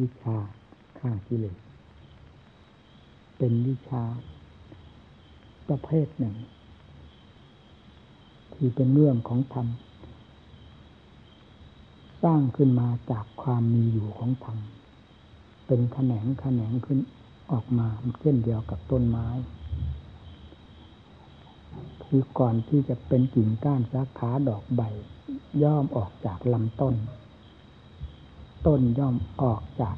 วิชาฆ่ากิเลสเป็นวิชา ประเภทหนึ่ง ที่เป็นเรื่องของธรรม สร้างขึ้นมาจากความมีอยู่ของธรรม เป็นแขนงแขนงขึ้นออกมาเช่นเดียวกับต้นไม้คือก่อนที่จะเป็นกิ่งก้านสาขาดอกใบ ย่อมออกจากลำต้น ต้นย่อมออกจาก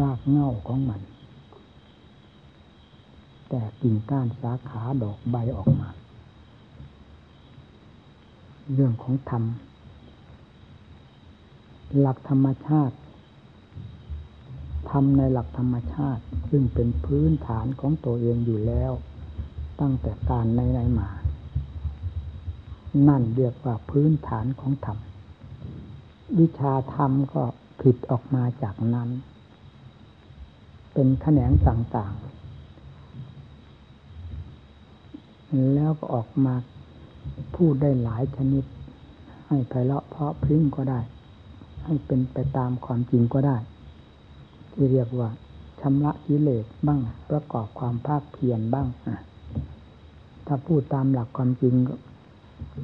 รากเง่าของมัน แต่กิ่งก้านสาขาดอกใบออกมา เรื่องของธรรม หลักธรรมชาติทำในหลักธรรมชาติ ซึ่งเป็นพื้นฐานของตัวเองอยู่แล้ว ตั้งแต่การในในมา นั่นเรียกว่าพื้นฐานของธรรม วิชาธรรมก็ผิดออกมาจากนั้น เป็นแขนงต่างๆ แล้วก็ออกมาพูดได้หลายชนิด ให้ไพเราะเพาะพริ้งก็ได้ ให้เป็นไปตามความจริงก็ได้ ที่เรียกว่าชำระกิเลสบ้างประกอบความภาคเพียรบ้างถ้าพูดตามหลักความจริง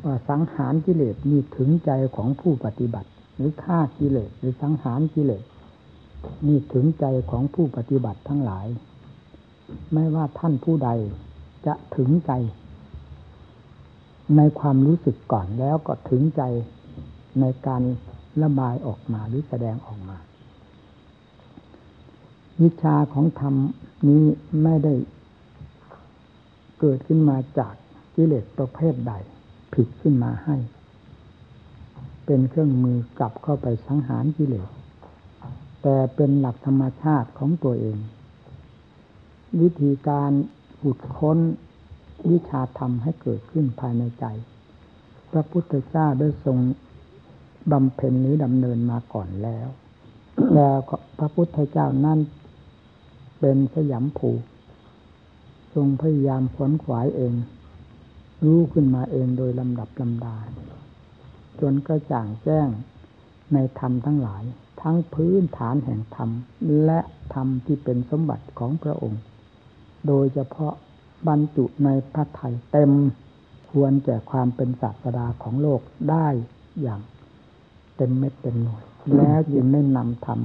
ว่าสังหารกิเลสมีถึงใจของผู้ปฏิบัติ หรือฆ่ากิเลสหรือสังหารกิเลสมีถึงใจของผู้ปฏิบัติทั้งหลาย ไม่ว่าท่านผู้ใดจะถึงใจ ในความรู้สึกก่อนแล้วก็ถึงใจในการระบายออกมาหรือแสดงออกมา วิชาของธรรมนี้ไม่ได้เกิดขึ้นมาจากกิเลสประเภทใด ผิดขึ้นมาให้ เป็นเครื่องมือกลับเข้าไปสังหารกิเลสแต่เป็นหลักธรรมชาติของตัวเอง วิธีการขุดค้นวิชาธรรมให้เกิดขึ้นภายในใจ พระพุทธเจ้าได้ทรงบำเพ็ญหรือดำเนินมาก่อนแล้วแล้วพระพุทธเจ้านั่นเป็นสยามผูทรงพยายามขวนขวายเอง รู้ขึ้นมาเองโดยลำดับลำดา จนกระจ่างแจ้งในธรรมทั้งหลาย ทั้งพื้นฐานแห่งธรรม และธรรมที่เป็นสมบัติของพระองค์ โดยเฉพาะบรรจุในพระไถ่เต็มควรแก่ความเป็นศาสดาของโลกได้อย่างเต็มเม็ดเต็มหน่วย แล้วจึงได้นำธรรม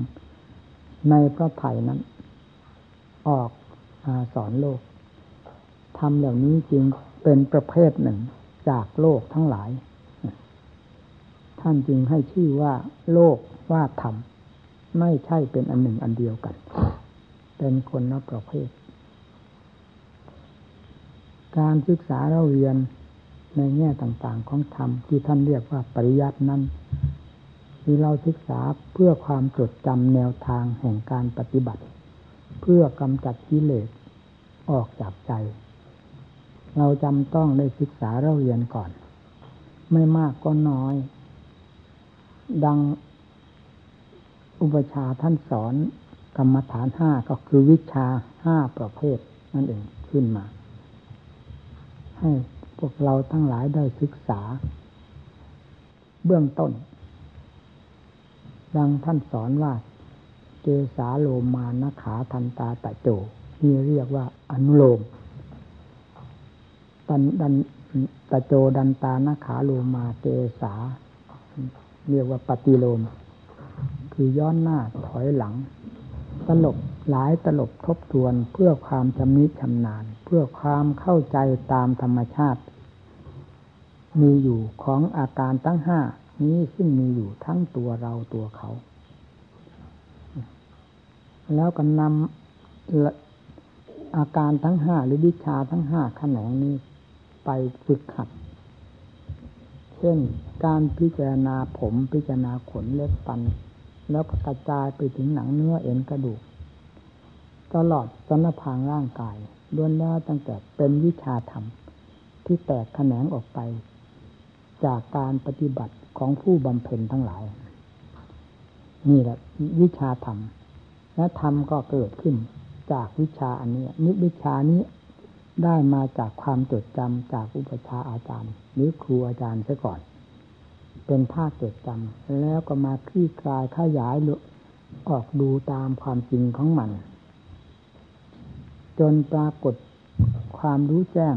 ในพระไถ่นั้น ออกมาสอนโลกทำเหล่านี้จึงเป็นประเภทหนึ่งจากโลกทั้งหลาย ท่านจึงให้ชื่อว่า โลกว่าธรรม ไม่ใช่เป็นอันหนึ่งอันเดียวกัน เป็นคนละประเภท การศึกษาเราเรียนในแง่ต่าง ๆ ของธรรมที่ท่านเรียกว่าปริยัตินั้นที่เราศึกษาเพื่อความจดจำแนวทางแห่งการปฏิบัติ เพื่อกำจัดกิเลสออกจากใจ เราจำต้องได้ศึกษาเราเรียนก่อน ไม่มากก็น้อย ดังอุปชาท่านสอนกรรมฐานห้าก็คือวิชาห้าประเภท นั่นเองขึ้นมา ให้พวกเราทั้งหลายได้ศึกษา เบื้องต้น ดังท่านสอนว่า เกสาโลมานะขาทันตาตะโจ นี่เรียกว่าอนุโลมตันดันตะโจดันตานะขาโลมาเกสา เรียกว่าปฏิโลม คือย้อนหน้าถอยหลัง ตลบหลายตลบทบทวนเพื่อความชำนิชำนาญ เพื่อความเข้าใจตามธรรมชาติ มีอยู่ของอาการตั้งห้านี้ซึ่งมีอยู่ทั้งตัวเราตัวเขา แล้วก็นำอาการทั้งห้าหรือวิชาทั้งห้าขนงนี้ไปฝึกหัด เช่น การพิจารณาผมพิจารณาขนเล็บฟัน แล้วก็กระจายไปถึงหนังเนื้อเอ็นกระดูก ตลอดสนพางร่างกายล้วนแล้วตั้งแต่เป็นวิชาธรรม ที่แตกแขนงออกไป จากการปฏิบัติของผู้บำเพ็ญทั้งหลาย นี่แหละวิชาธรรม และธรรมก็เกิดขึ้นจากวิชาอันนี้นิวิชานี้ ได้มาจากความจดจำจากอุปชาอาจารย์ หรือครูอาจารย์ซะก่อน เป็นภาคจดจำแล้วก็มาคลี่คลายขยายออกดูตามความจริงของมัน จนปรากฏความรู้แจ้ง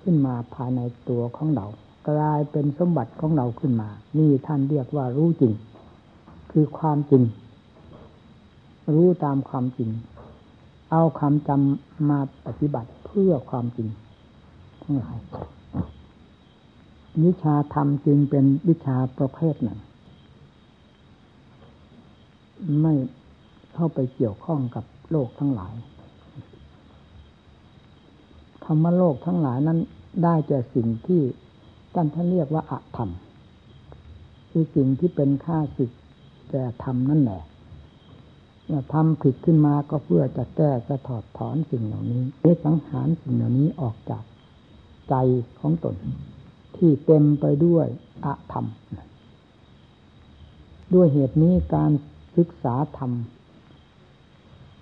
ขึ้นมาภายในตัวของเรา กลายเป็นสมบัติของเราขึ้นมา นี่ท่านเรียกว่ารู้จริง คือความจริง รู้ตามความจริง เอาความจำมาปฏิบัติ พื่อความจริงทั้งหลายวิชาธรรมจึงเป็นวิชาประเภทหนึ่ง ไม่เข้าไปเกี่ยวข้องกับโลกทั้งหลายคำว่าโลกทั้งหลายนั้นได้แก่สิ่งที่ท่านท่านเรียกว่าอะธรรม คือสิ่งที่เป็นค่าศึกแก่ธรรมนั่นแหละ ทำผิดขึ้นมาก็เพื่อจะแก้จะถอดถอนสิ่งเหล่านี้เพื่อสังหารสิ่งเหล่านี้ออกจากใจของตน ที่เต็มไปด้วยอะธรรม ด้วยเหตุนี้การศึกษาธรรม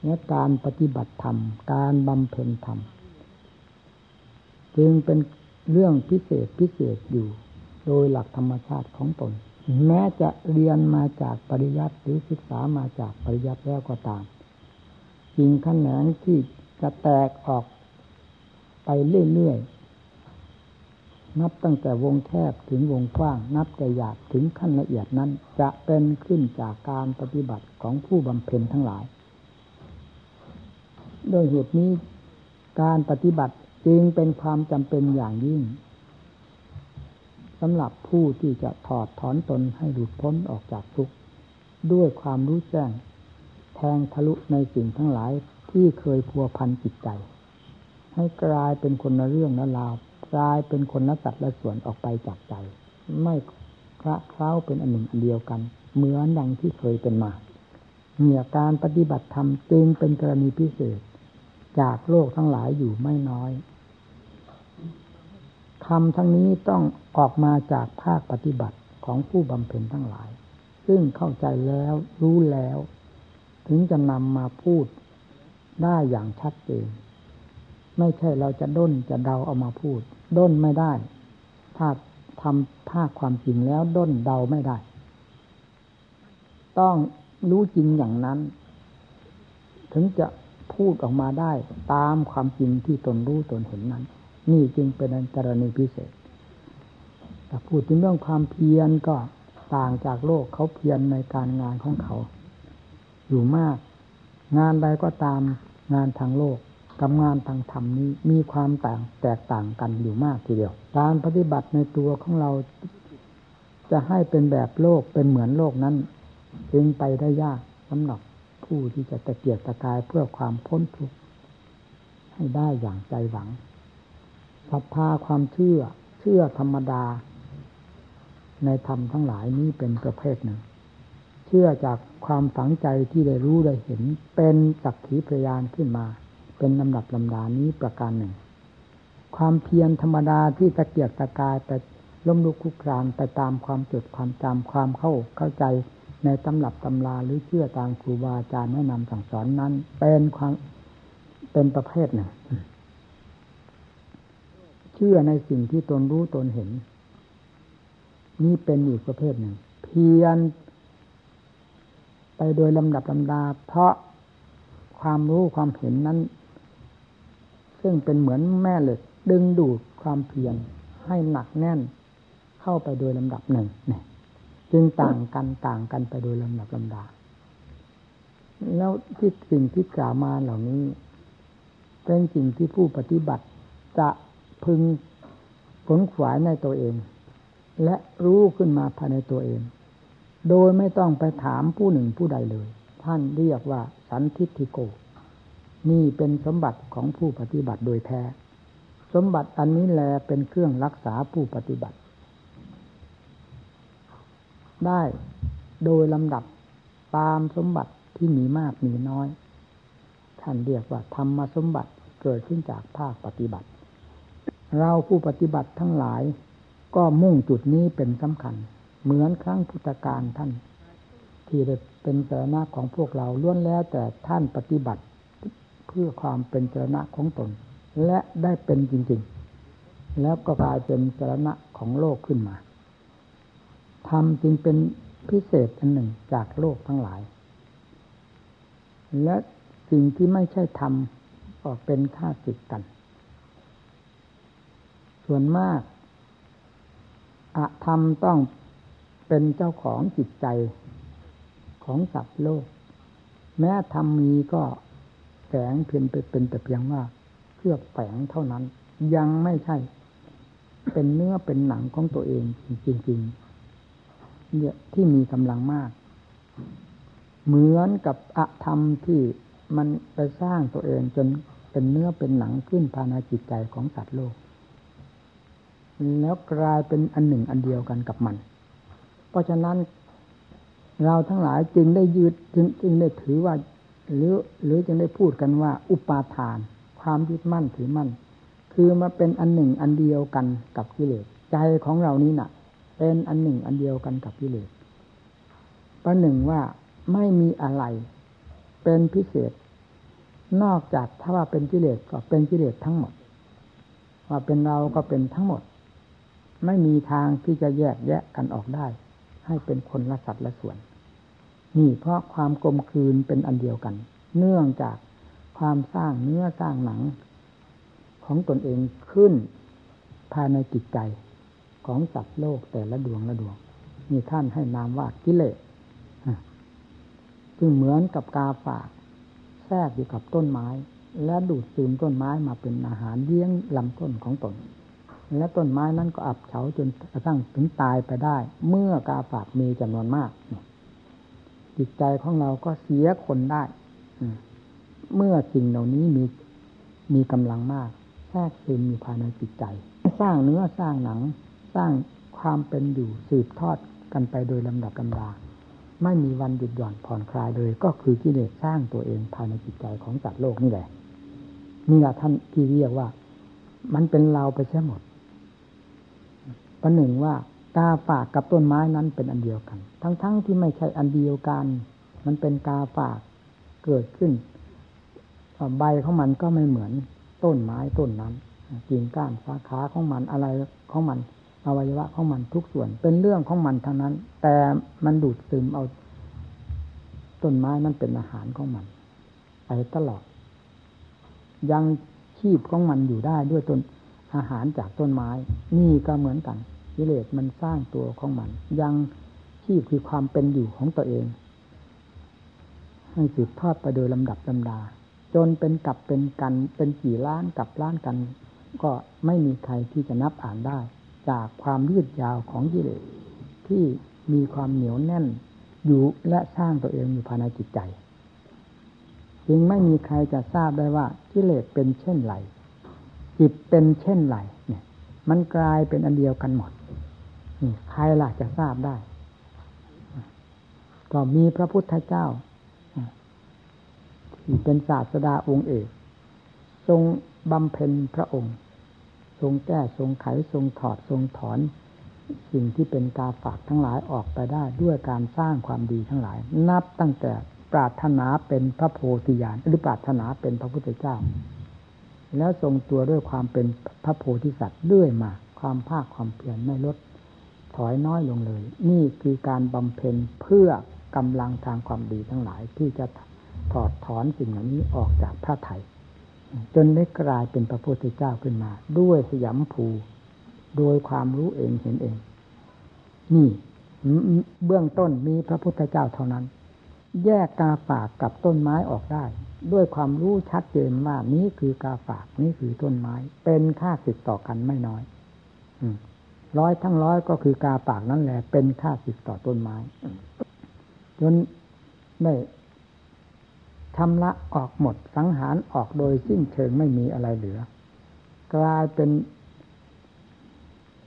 และการปฏิบัติธรรม การบำเพ็ญธรรม จึงเป็นเรื่องพิเศษพิเศษอยู่โดยหลักธรรมชาติของตน แม้จะเรียนมาจากปริยัติหรือศึกษามาจากปริยัติแล้วก็ตามสิ่งขนแหนงที่จะแตกออกไปเรื่อยๆนับตั้งแต่วงแคบถึงวงกว้าง นับแต่หยาบถึงขั้นละเอียดนั้น จะเป็นขึ้นจากการปฏิบัติของผู้บำเพ็ญทั้งหลายโดยเหตุนี้การปฏิบัติจึงเป็นความจำเป็นอย่างยิ่ง สำหรับผู้ที่จะถอดถอนตนให้หลุดพ้นออกจากทุกข์ด้วยความรู้แจ้ง แทงทะลุในสิ่งทั้งหลายที่เคยพัวพันจิตใจ ให้กลายเป็นคนละเรื่องละราวกลายเป็นคนละสัดละส่วนออกไปจากใจ ไม่คละเคล้าเป็นอันหนึ่งอันเดียวกัน เหมือนดังที่เคยเป็นมาเนี่ยการปฏิบัติธรรมจึงเป็นกรณีพิเศษ จากโลกทั้งหลายอยู่ไม่น้อย คำทั้งนี้ต้องออกมาจากภาคปฏิบัติของผู้บำเพ็ญทั้งหลาย ซึ่งเข้าใจแล้วรู้แล้ว ถึงจะนำมาพูดได้อย่างชัดเจน ไม่ใช่เราจะด้นจะเดาเอามาพูด ด้นไม่ได้ ถ้าทำภาคความจริงแล้วด้นเดาไม่ได้ ต้องรู้จริงอย่างนั้น ถึงจะพูดออกมาได้ตามความจริงที่ตนรู้ตนเห็นนั้น นี่จึงเป็นกรณีพิเศษแต่พูดถึงเรื่องความเพียรก็ต่างจากโลกเขาเพียรในการงานของเขา อยู่มาก งานใดก็ตามงานทางโลกกับงานทางธรรมนี้มีความต่างแตกต่างกันอยู่มากทีเดียว การปฏิบัติในตัวของเราจะให้เป็นแบบโลกเป็นเหมือนโลกนั้นจึงไปได้ยากสำหรับผู้ที่จะตะเกียกตะกายเพื่อความพ้นทุกข์ให้ได้อย่างใจหวัง ศรัทธาความเชื่อ เชื่อธรรมดา ในธรรมทั้งหลายนี้เป็นประเภทหนึ่ง เชื่อจากความฝังใจที่ได้รู้ได้เห็น เป็นสักขีพยานขึ้นมา เป็นลำดับลำดานี้ประการหนึ่ง ความเพียรธรรมดาที่ตะเกียกตะกายไปล้มลุกคุกครานไปตามความจดความจำความเข้าเข้าใจในตำรับตำราหรือเชื่อตามครูบาอาจารย์แนะนำสั่งสอนนั้น เป็นความเป็นประเภทหนึ่ง ชื่อในสิ่งที่ตนรู้ตนเห็น นี่เป็นอีกประเภทหนึ่ง เพียรไปโดยลำดับลำดา เพราะความรู้ความเห็นนั้น ซึ่งเป็นเหมือนแม่เหล็กดึงดูดความเพียรให้หนักแน่นเข้าไปโดยลำดับหนึ่งเนี่ยจึงต่างกันต่างกันไปโดยลำดับลำดา แล้วที่สิ่งที่กล่าวมาเหล่านี้ เป็นสิ่งที่ผู้ปฏิบัติจะ พึงผลขวายในตัวเอง และรู้ขึ้นมาภายในตัวเอง โดยไม่ต้องไปถามผู้หนึ่งผู้ใดเลย ท่านเรียกว่าสันทิฐิโก นี่เป็นสมบัติของผู้ปฏิบัติโดยแท้ สมบัติอันนี้แลเป็นเครื่องรักษาผู้ปฏิบัติ ได้โดยลำดับตามสมบัติที่มีมากมีน้อย ท่านเรียกว่าธรรมสมบัติเกิดขึ้นจากภาคปฏิบัติ เราผู้ปฏิบัติทั้งหลาย ก็มุ่งจุดนี้เป็นสำคัญ เหมือนครั้งพุทธกาลท่าน ที่ได้เป็นเจรณะของพวกเราล้วนแล้วแต่ท่านปฏิบัติเพื่อความเป็นเจรณะของตน และได้เป็นจริง ๆ แล้วก็กลายเป็นเจรณะของโลกขึ้นมาธรรมจึงเป็นพิเศษอันหนึ่งจากโลกทั้งหลาย และสิ่งที่ไม่ใช่ธรรมก็เป็นค่าศึกกัน ส่วนมากอะธรรมต้องเป็นเจ้าของจิตใจของสัตว์โลก แม้ธรรมมีก็แฝงเพียงเป็นแต่เพียงว่าเครือบแฝงเท่านั้น ยังไม่ใช่ เป็นเนื้อเป็นหนังของตัวเองจริงๆเนี่ยที่มีกำลังมาก เหมือนกับอะธรรมที่มันไปสร้างตัวเองจนเป็นเนื้อเป็นหนังขึ้นภายในจิตใจของสัตว์โลก แล้วกลายเป็นอันหนึ่งอันเดียวกันกับมัน เพราะฉะนั้นเราทั้งหลายจึงได้ยืดจึงจึงได้ถือว่า หรือหรือจึงได้พูดกันว่า อุปาทาน ความยึดมั่นถือมั่น คือมาเป็นอันหนึ่งอันเดียวกันกับกิเลสใจของเรานี้น่ะ เป็นอันหนึ่งอันเดียวกันกับกิเลสประหนึ่งว่าไม่มีอะไร เป็นพิเศษ นอกจากถ้าว่าเป็นกิเลสก็เป็นกิเลสทั้งหมด ว่าเป็นเราก็เป็นทั้งหมด ไม่มีทางที่จะแยกแยะกันออกได้ ให้เป็นคนละสัตว์ละส่วน นี่เพราะความกลมคืนเป็นอันเดียวกัน เนื่องจากความสร้างเนื้อสร้างหนัง ของตนเองขึ้นภายในจิตใจของสัตว์โลกแต่ละดวงละดวงมีท่านให้นามว่ากิเลสซึ่งเหมือนกับกาฝาก แทรกอยู่กับต้นไม้ และดูดซึมต้นไม้มาเป็นอาหารเลี้ยงลำต้นของตน และต้นไม้นั้นก็อับเฉาจนกระทั่งถึงตายไปได้ เมื่อกาฝากมีจำนวนมาก จิตใจของเราก็เสียคนได้เมื่อสิ่งเหล่านี้มีมีกำลังมาก แทรกซึมมีภายในจิตใจ สร้างเนื้อสร้างหนัง สร้างความเป็นอยู่สืบทอดกันไปโดยลำดับลำดาไม่มีวันหยุดหย่อนผ่อนคลายเลย ก็คือกิเลสสร้างตัวเองภายในจิตใจของสัตว์โลกนี่แหละนี่แหละท่านที่เรียกว่า มันเป็นเราไปใช่หมด ประหนึ่งว่า กาฝากกับต้นไม้นั้นเป็นอันเดียวกัน ทั้งๆทที่ไม่ใช่อันเดียวกัน มันเป็นกาฝากเกิดขึ้นใบของมันก็ไม่เหมือนต้นไม้ต้นนั้นกิ่งก้านสาขาของมันอะไรของมันอวัยวะของมันทุกส่วน เป็นเรื่องของมันทั้งนั้น แต่มันดูดซึมเอาต้นไม้นั้นเป็นอาหารของมันไปตลอด ยังชีพของมันอยู่ได้ด้วยต้น อาหารจากต้นไม้ นี่ก็เหมือนกันกิเลสมันสร้างตัวของมัน ยังชีพคือความเป็นอยู่ของตัวเอง ให้สืบทอดไปโดยลำดับลำดา จนเป็นกับเป็นกันเป็นกี่ล้านกับล้านกัน ก็ไม่มีใครที่จะนับอ่านได้ จากความยืดยาวของกิเลสที่มีความเหนียวแน่นอยู่และสร้างตัวเองอยู่ภายในจิตใจ จึงไม่มีใครจะทราบได้ว่ากิเลสเป็นเช่นไร จิตเป็นเช่นไรเนี่ย มันกลายเป็นอันเดียวกันหมดนี่ใครล่ะจะทราบได้ ก็มีพระพุทธเจ้าที่เป็นศาสดาองค์เอกทรงบำเพ็ญพระองค์ ทรงแก้ทรงไขทรงถอดทรงถอน สิ่งที่เป็นกาฝากทั้งหลายออกไปได้ด้วยการสร้างความดีทั้งหลาย นับตั้งแต่ปรารถนาเป็นพระโพธิญาณหรือปรารถนาเป็นพระพุทธเจ้า แล้วทรงตัวด้วยความเป็นพระโพธิสัตว์เรื่อยมา ความภาคความเพียรไม่ลดถอยน้อยลงเลย นี่คือการบำเพ็ญเพื่อกำลังทางความดีทั้งหลายที่จะถอดถอนสิ่งเหล่านี้ออกจากพระไถ่จนได้กลายเป็นพระพุทธเจ้าขึ้นมา ด้วยสยามภูโดยความรู้เองเห็นเอง นี่เบื้องต้นมีพระพุทธเจ้าเท่านั้น แยกกาฝากกับต้นไม้ออกได้ ด้วยความรู้ชัดเจนว่านี้คือกาฝากนี่คือต้นไม้ เป็นค่าสิทธิ์ต่อกันไม่น้อยร้อยทั้งร้อยก็คือกาฝากนั่นแหละ เป็นค่าสิทธิ์ต่อต้นไม้จนได้ชำระออกหมดสังหารออกโดยสิ้นเชิงไม่มีอะไรเหลือ กลายเป็น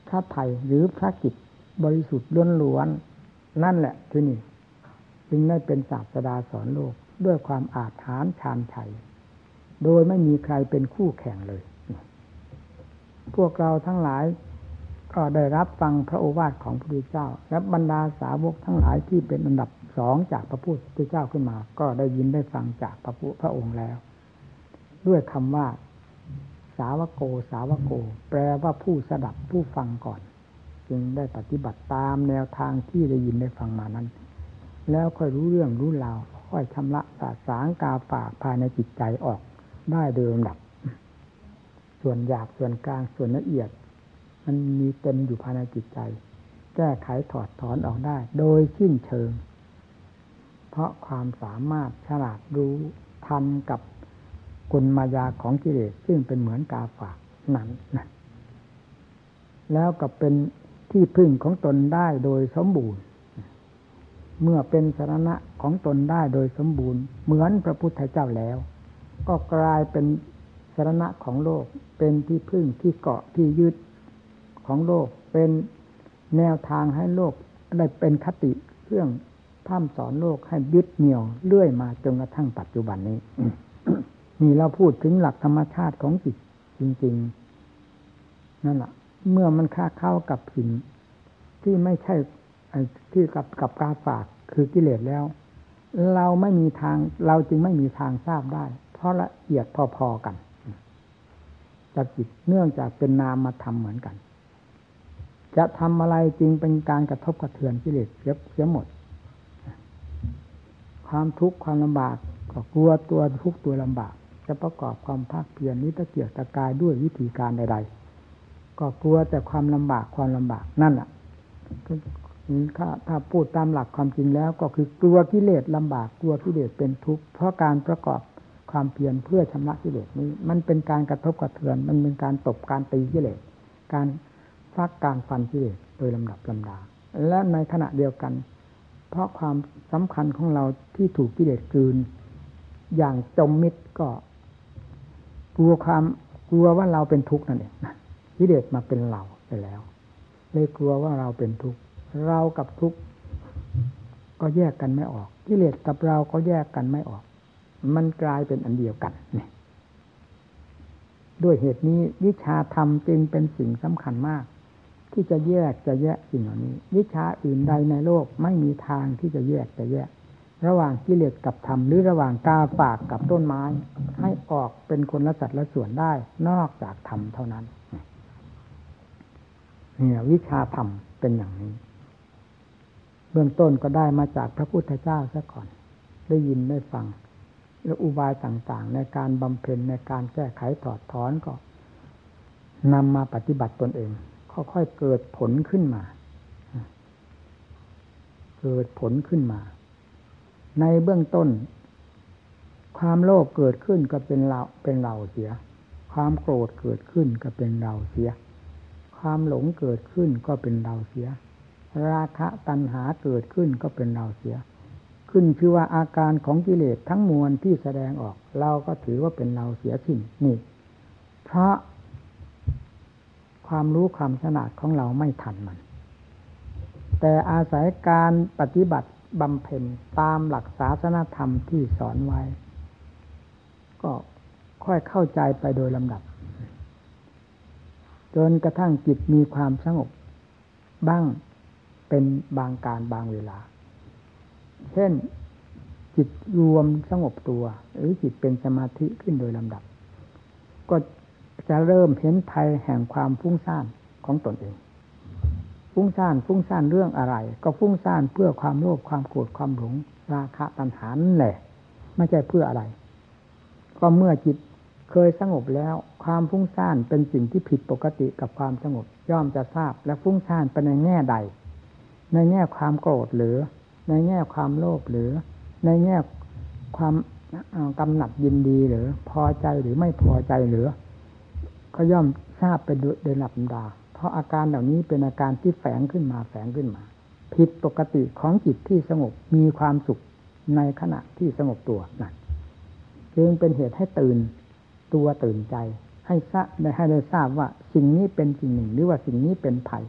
พระไทยหรือพระกิจบริสุทธิ์ล้วนๆนั่นแหละที่นี่ จึงได้เป็นศาสดาสอนโลก ด้วยความอาถรรพ์ชานชัย โดยไม่มีใครเป็นคู่แข่งเลย พวกเราทั้งหลายก็ได้รับฟังพระโอวาทของพระพุทธเจ้า และบรรดาสาวกทั้งหลายที่เป็นอันดับสองจากพระพุทธเจ้าขึ้นมา ก็ได้ยินได้ฟังจากพระพุพระองค์แล้ว ด้วยคำว่า สาวโก สาวโก แปลว่าผู้สดับผู้ฟังก่อน จึงได้ปฏิบัติตามแนวทางที่ได้ยินได้ฟังมานั้น แล้วค่อยรู้เรื่องรู้ราว ค่อยชำระสาสางกาฝากภายในจิตใจออกได้โดยลำดับ ส่วนหยาบส่วนกลางส่วนละเอียด มันมีเต็มอยู่ภายในจิตใจ แก้ไขถอดถอนออกได้ โดยชิ้นเชิง เพราะความสามารถฉลาดรู้ทันกับกลมายาของกิเลสซึ่งเป็นเหมือนกาฝากนั้นนะแล้วก็เป็นที่พึ่งของตนได้โดยสมบูรณ์ เมื่อเป็นสาระของตนได้โดยสมบูรณ์ เหมือนพระพุทธเจ้าแล้ว ก็กลายเป็นสาระของโลก เป็นที่พึ่งที่เกาะที่ยึดของโลก เป็นแนวทางให้โลกได้เป็นคติเครื่องท่ามสอนโลกให้ยึดเหนี่ยวเรื่อยมาจนกระทั่งปัจจุบันนี้ นี่เราพูดถึงหลักธรรมชาติของจิตจริง ๆ นั่นแหละเมื่อมันค่าเข้ากับสิ่งที่ไม่ใช่ ที่กับกับกาฝากคือกิเลสแล้ว เราไม่มีทางเราจึงไม่มีทางทราบได้ เพราะละเอียดพอๆกันจากจิตเนื่องจากเป็นนามมาทำเหมือนกัน จะทำอะไรจริงเป็นการกระทบกระเทือนกิเลสเสียหมด ความทุกข์ความลำบากก็กลัวตัวทุกข์ตัวลำบาก จะประกอบความภาคเพียรนี้ตะเกียกตะกายด้วยวิธีการใด ๆ ก็กลัวแต่ความลำบากความลำบากนั่นแหละ ถ้าถ้าพูดตามหลักความจริงแล้ว ก็คือกลัวกิเลสลำบากกลัวกิเลสเป็นทุกข์เพราะการประกอบความเพียรเพื่อชำระกิเลสนี้ มันเป็นการกระทบกระเทือน มันเป็นการตบการตีกิเลสการฟักการฟันกิเลสโดยลำดับลำดา และในขณะเดียวกัน เพราะความสำคัญของเราที่ถูกกิเลสกืน อย่างจมมิดก็กลัวความกลัวว่าเราเป็นทุกข์นั่นเองกิเลสมาเป็นเราไปแล้วเลยกลัวว่าเราเป็นทุกข์ เรากับทุกข์ก็แยกกันไม่ออกกิเลสกับเราก็แยกกันไม่ออก มันกลายเป็นอันเดียวกันนี่ด้วยเหตุนี้วิชาธรรมจึงเป็นสิ่งสำคัญมาก ที่จะแยกจะแยกสิ่งเหล่านี้ วิชาอื่นใดในโลกไม่มีทางที่จะแยกจะแยก ระหว่างกิเลสกับธรรมหรือระหว่างกาฝากกับต้นไม้ ให้ออกเป็นคนละสัดละส่วนได้ นอกจากธรรมเท่านั้นเนี่ยวิชาธรรมเป็นอย่างนี้ เบื้องต้นก็ได้มาจากพระพุทธเจ้าซะก่อน ได้ยินได้ฟัง แล้วอุบายต่างๆ ในการบำเพ็ญในการแก้ไขถอดถอนก็นำมาปฏิบัติตนเอง ค่อยๆเกิดผลขึ้นมา เกิดผลขึ้นมา ในเบื้องต้น ความโลภเกิดขึ้นก็เป็นเราเป็นเราเสีย ความโกรธเกิดขึ้นก็เป็นเราเสีย ความหลงเกิดขึ้นก็เป็นเราเสีย ราคะตัณหาเกิดขึ้นก็เป็นเราเสีย ขึ้นชื่อว่าอาการของกิเลสทั้งมวลที่แสดงออก เราก็ถือว่าเป็นเราเสียสิ้นนี่ เพราะ ความรู้ความฉลาดของเราไม่ทันมัน แต่อาศัยการปฏิบัติบำเพ็ญตามหลักศาสนธรรมที่สอนไว้ ก็ค่อยเข้าใจไปโดยลำดับ จนกระทั่งจิตมีความสงบบ้าง เป็นบางการบางเวลา เช่นจิตรวมสงบตัว หรือจิตเป็นสมาธิขึ้นโดยลำดับ ก็จะเริ่มเห็นภัยแห่งความฟุ้งซ่านของตนเอง ฟุ้งซ่านฟุ้งซ่านเรื่องอะไร ก็ฟุ้งซ่านเพื่อความโลภความโกรธความหลงราคะตัณหาแหละ ไม่ใช่เพื่ออะไร ก็เมื่อจิตเคยสงบแล้ว ความฟุ้งซ่านเป็นสิ่งที่ผิดปกติกับความสงบ ย่อมจะทราบและฟุ้งซ่านเป็นในแง่ใด ในแง่ความโกรธหรือ ในแง่ความโลภหรือ ในแง่ความกำหนัดยินดีหรือ พอใจหรือไม่พอใจหรือ ก็ย่อมทราบเป็นโดยหลับดา เพราะอาการเหล่านี้เป็นอาการที่แฝงขึ้นมาแฝงขึ้นมา ผิดปกติของจิตที่สงบมีความสุขในขณะที่สงบตัวนั่นจึงเป็นเหตุให้ตื่นตัวตื่นใจ ให้ทราบให้ได้ทราบว่าสิ่งนี้เป็นสิ่งหนึ่ง หรือว่าสิ่งนี้เป็นภัย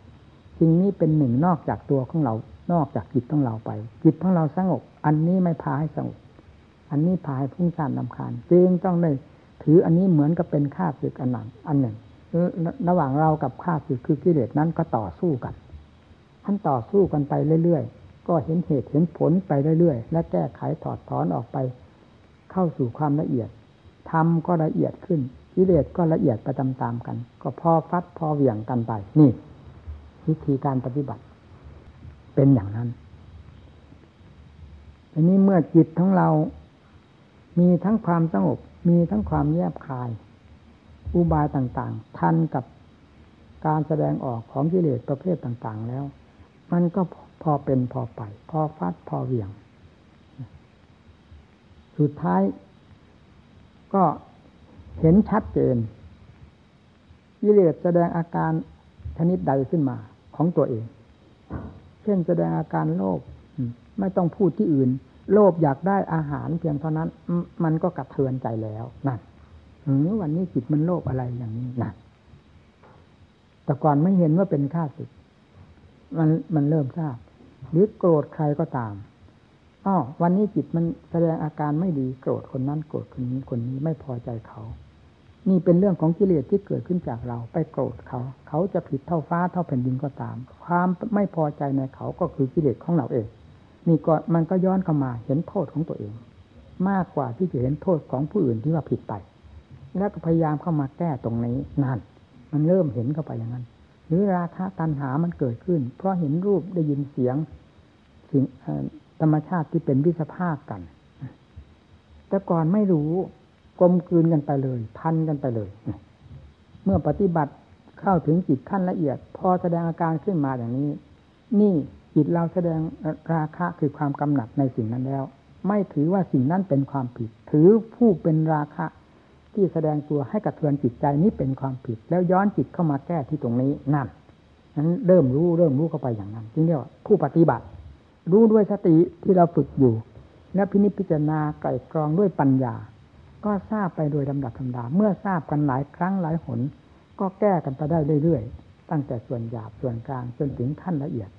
สิ่งนี้เป็นหนึ่งนอกจากตัวของเรา นอกจากจิตของเราไป จิตของเราสงบ อันนี้ไม่พาให้สงบ อันนี้พาให้พุ่งซ่านลำคาญจึงต้องได้ถืออันนี้เหมือนกับเป็นข้าศึกอันหนึ่งอันหนึ่ง ระหว่างเรากับข้าศึกคือกิเลสนั้นก็ต่อสู้กันท่านต่อสู้กันไปเรื่อยๆ ก็เห็นเหตุเห็นผลไปเรื่อยๆ และแก้ไขถอดถอนออกไป เข้าสู่ความละเอียดทำก็ละเอียดขึ้นกิเลสก็ละเอียดไปตามๆกัน ก็พอฟัดพอเหวี่ยงกันไป นี่ วิธีการปฏิบัติ เป็นอย่างนั้นอันนี้เมื่อจิตของเรา มีทั้งความสงบ มีทั้งความแยบคาย อุบายต่างๆ ทันกับการแสดงออกของกิเลสประเภทต่างๆแล้ว มันก็พอเป็นพอไป พอฟัดพอเหวี่ยง สุดท้าย ก็เห็นชัดเจนกิเลสแสดงอาการชนิดใดขึ้นมา ของตัวเอง เช่นแสดงอาการโลภไม่ต้องพูดที่อื่น โลภอยากได้อาหารเพียงเท่านั้น มันก็กระเทือนใจแล้วนั่นเออวันนี้จิตมันโลภอะไรอย่างนี้นั่นแต่ก่อนไม่เห็นว่าเป็นข้าศึกมันมันเริ่มทราบ หรือโกรธใครก็ตามอ๋อวันนี้จิตมันแสดงอาการไม่ดีโกรธคนนั้นโกรธคนนี้คนนี้ไม่พอใจเขา นี่เป็นเรื่องของกิเลสที่เกิดขึ้นจากเราไปโกรธเขา เขาจะผิดเท่าฟ้าเท่าแผ่นดินก็ตาม ความไม่พอใจในเขาก็คือกิเลสของเราเอง นี่ก็มันก็ย้อนเข้ามาเห็นโทษของตัวเอง มากกว่าที่จะเห็นโทษของผู้อื่นที่ว่าผิดไป แล้วก็พยายามเข้ามาแก้ตรงนี้นั่นมันเริ่มเห็นเข้าไปอย่างนั้น หรือราคะตัณหามันเกิดขึ้น เพราะเห็นรูปได้ยินเสียงสิ่งธรรมชาติที่เป็นวิสภาคกัน แต่ก่อนไม่รู้ กลมกลืนกันไปเลย พันกันไปเลย เมื่อปฏิบัติเข้าถึงจิตขั้นละเอียด พอแสดงอาการขึ้นมาอย่างนี้ นี่จิตเราแสดงราคะคือความกำหนัดในสิ่งนั้นแล้ว ไม่ถือว่าสิ่งนั้นเป็นความผิด ถือผู้เป็นราคะ ที่แสดงตัวให้กระเทือนจิตใจนี้เป็นความผิด แล้วย้อนจิตเข้ามาแก้ที่ตรงนี้นั่นนั้นเริ่มรู้เริ่มรู้เข้าไปอย่างนั้นจึงเรียกว่าผู้ปฏิบัติ รู้ด้วยสติที่เราฝึกอยู่ และพินิจพิจารณาไกลกรองด้วยปัญญา ก็ทราบไปโดยลำดับธรรมดา เมื่อทราบกันหลายครั้งหลายหน ก็แก้กันไปได้เรื่อยๆ ตั้งแต่ส่วนหยาบส่วนกลางจนถึงขั้นละเอียด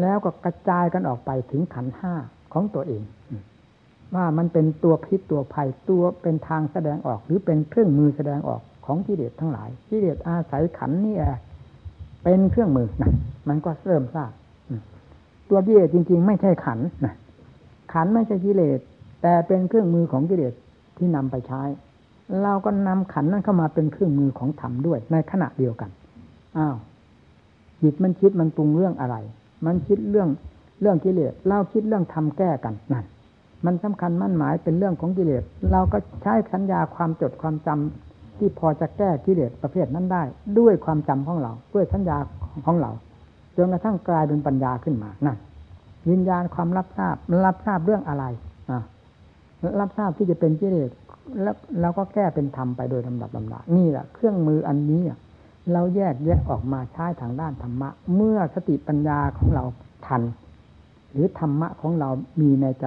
แล้วก็กระจายกันออกไปถึงขันห้าของตัวเอง ว่ามันเป็นตัวพิษตัวภัยตัวเป็นทางแสดงออก หรือเป็นเครื่องมือแสดงออกของกิเลสทั้งหลายกิเลสอาศัยขันนี่เป็นเครื่องมือนะมันก็เริ่มทราบตัวกิเลสจริง ๆ ไม่ใช่ขันนะขันไม่ใช่กิเลส แต่เป็นเครื่องมือของกิเลสที่นำไปใช้ เราก็นำขันนั้นเข้ามาเป็นเครื่องมือของธรรมด้วย ในขณะเดียวกัน อ้าวจิตมันคิดมันปรุงเรื่องอะไร มันคิดเรื่องเรื่องกิเลสเราคิดเรื่องทำแก้กันนั่นมันสำคัญมั่นหมายเป็นเรื่องของกิเลส เราก็ใช้สัญญาความจดความจำที่พอจะแก้กิเลสประเภทนั้นได้ ด้วยความจำของเรา ด้วยสัญญาของเราจนกระทั่งกลายเป็นปัญญาขึ้นมานั่นวิญญาณความรับทราบรับทราบเรื่องอะไร รับทราบที่จะเป็นกิเลสแล้วเราก็แก้เป็นธรรมไปโดยลำดับลำดับนี่แหละเครื่องมืออันนี้เราแยกแยะออกมาใช้ทางด้านธรรมะ เมื่อสติปัญญาของเราทัน หรือธรรมะของเรามีในใจ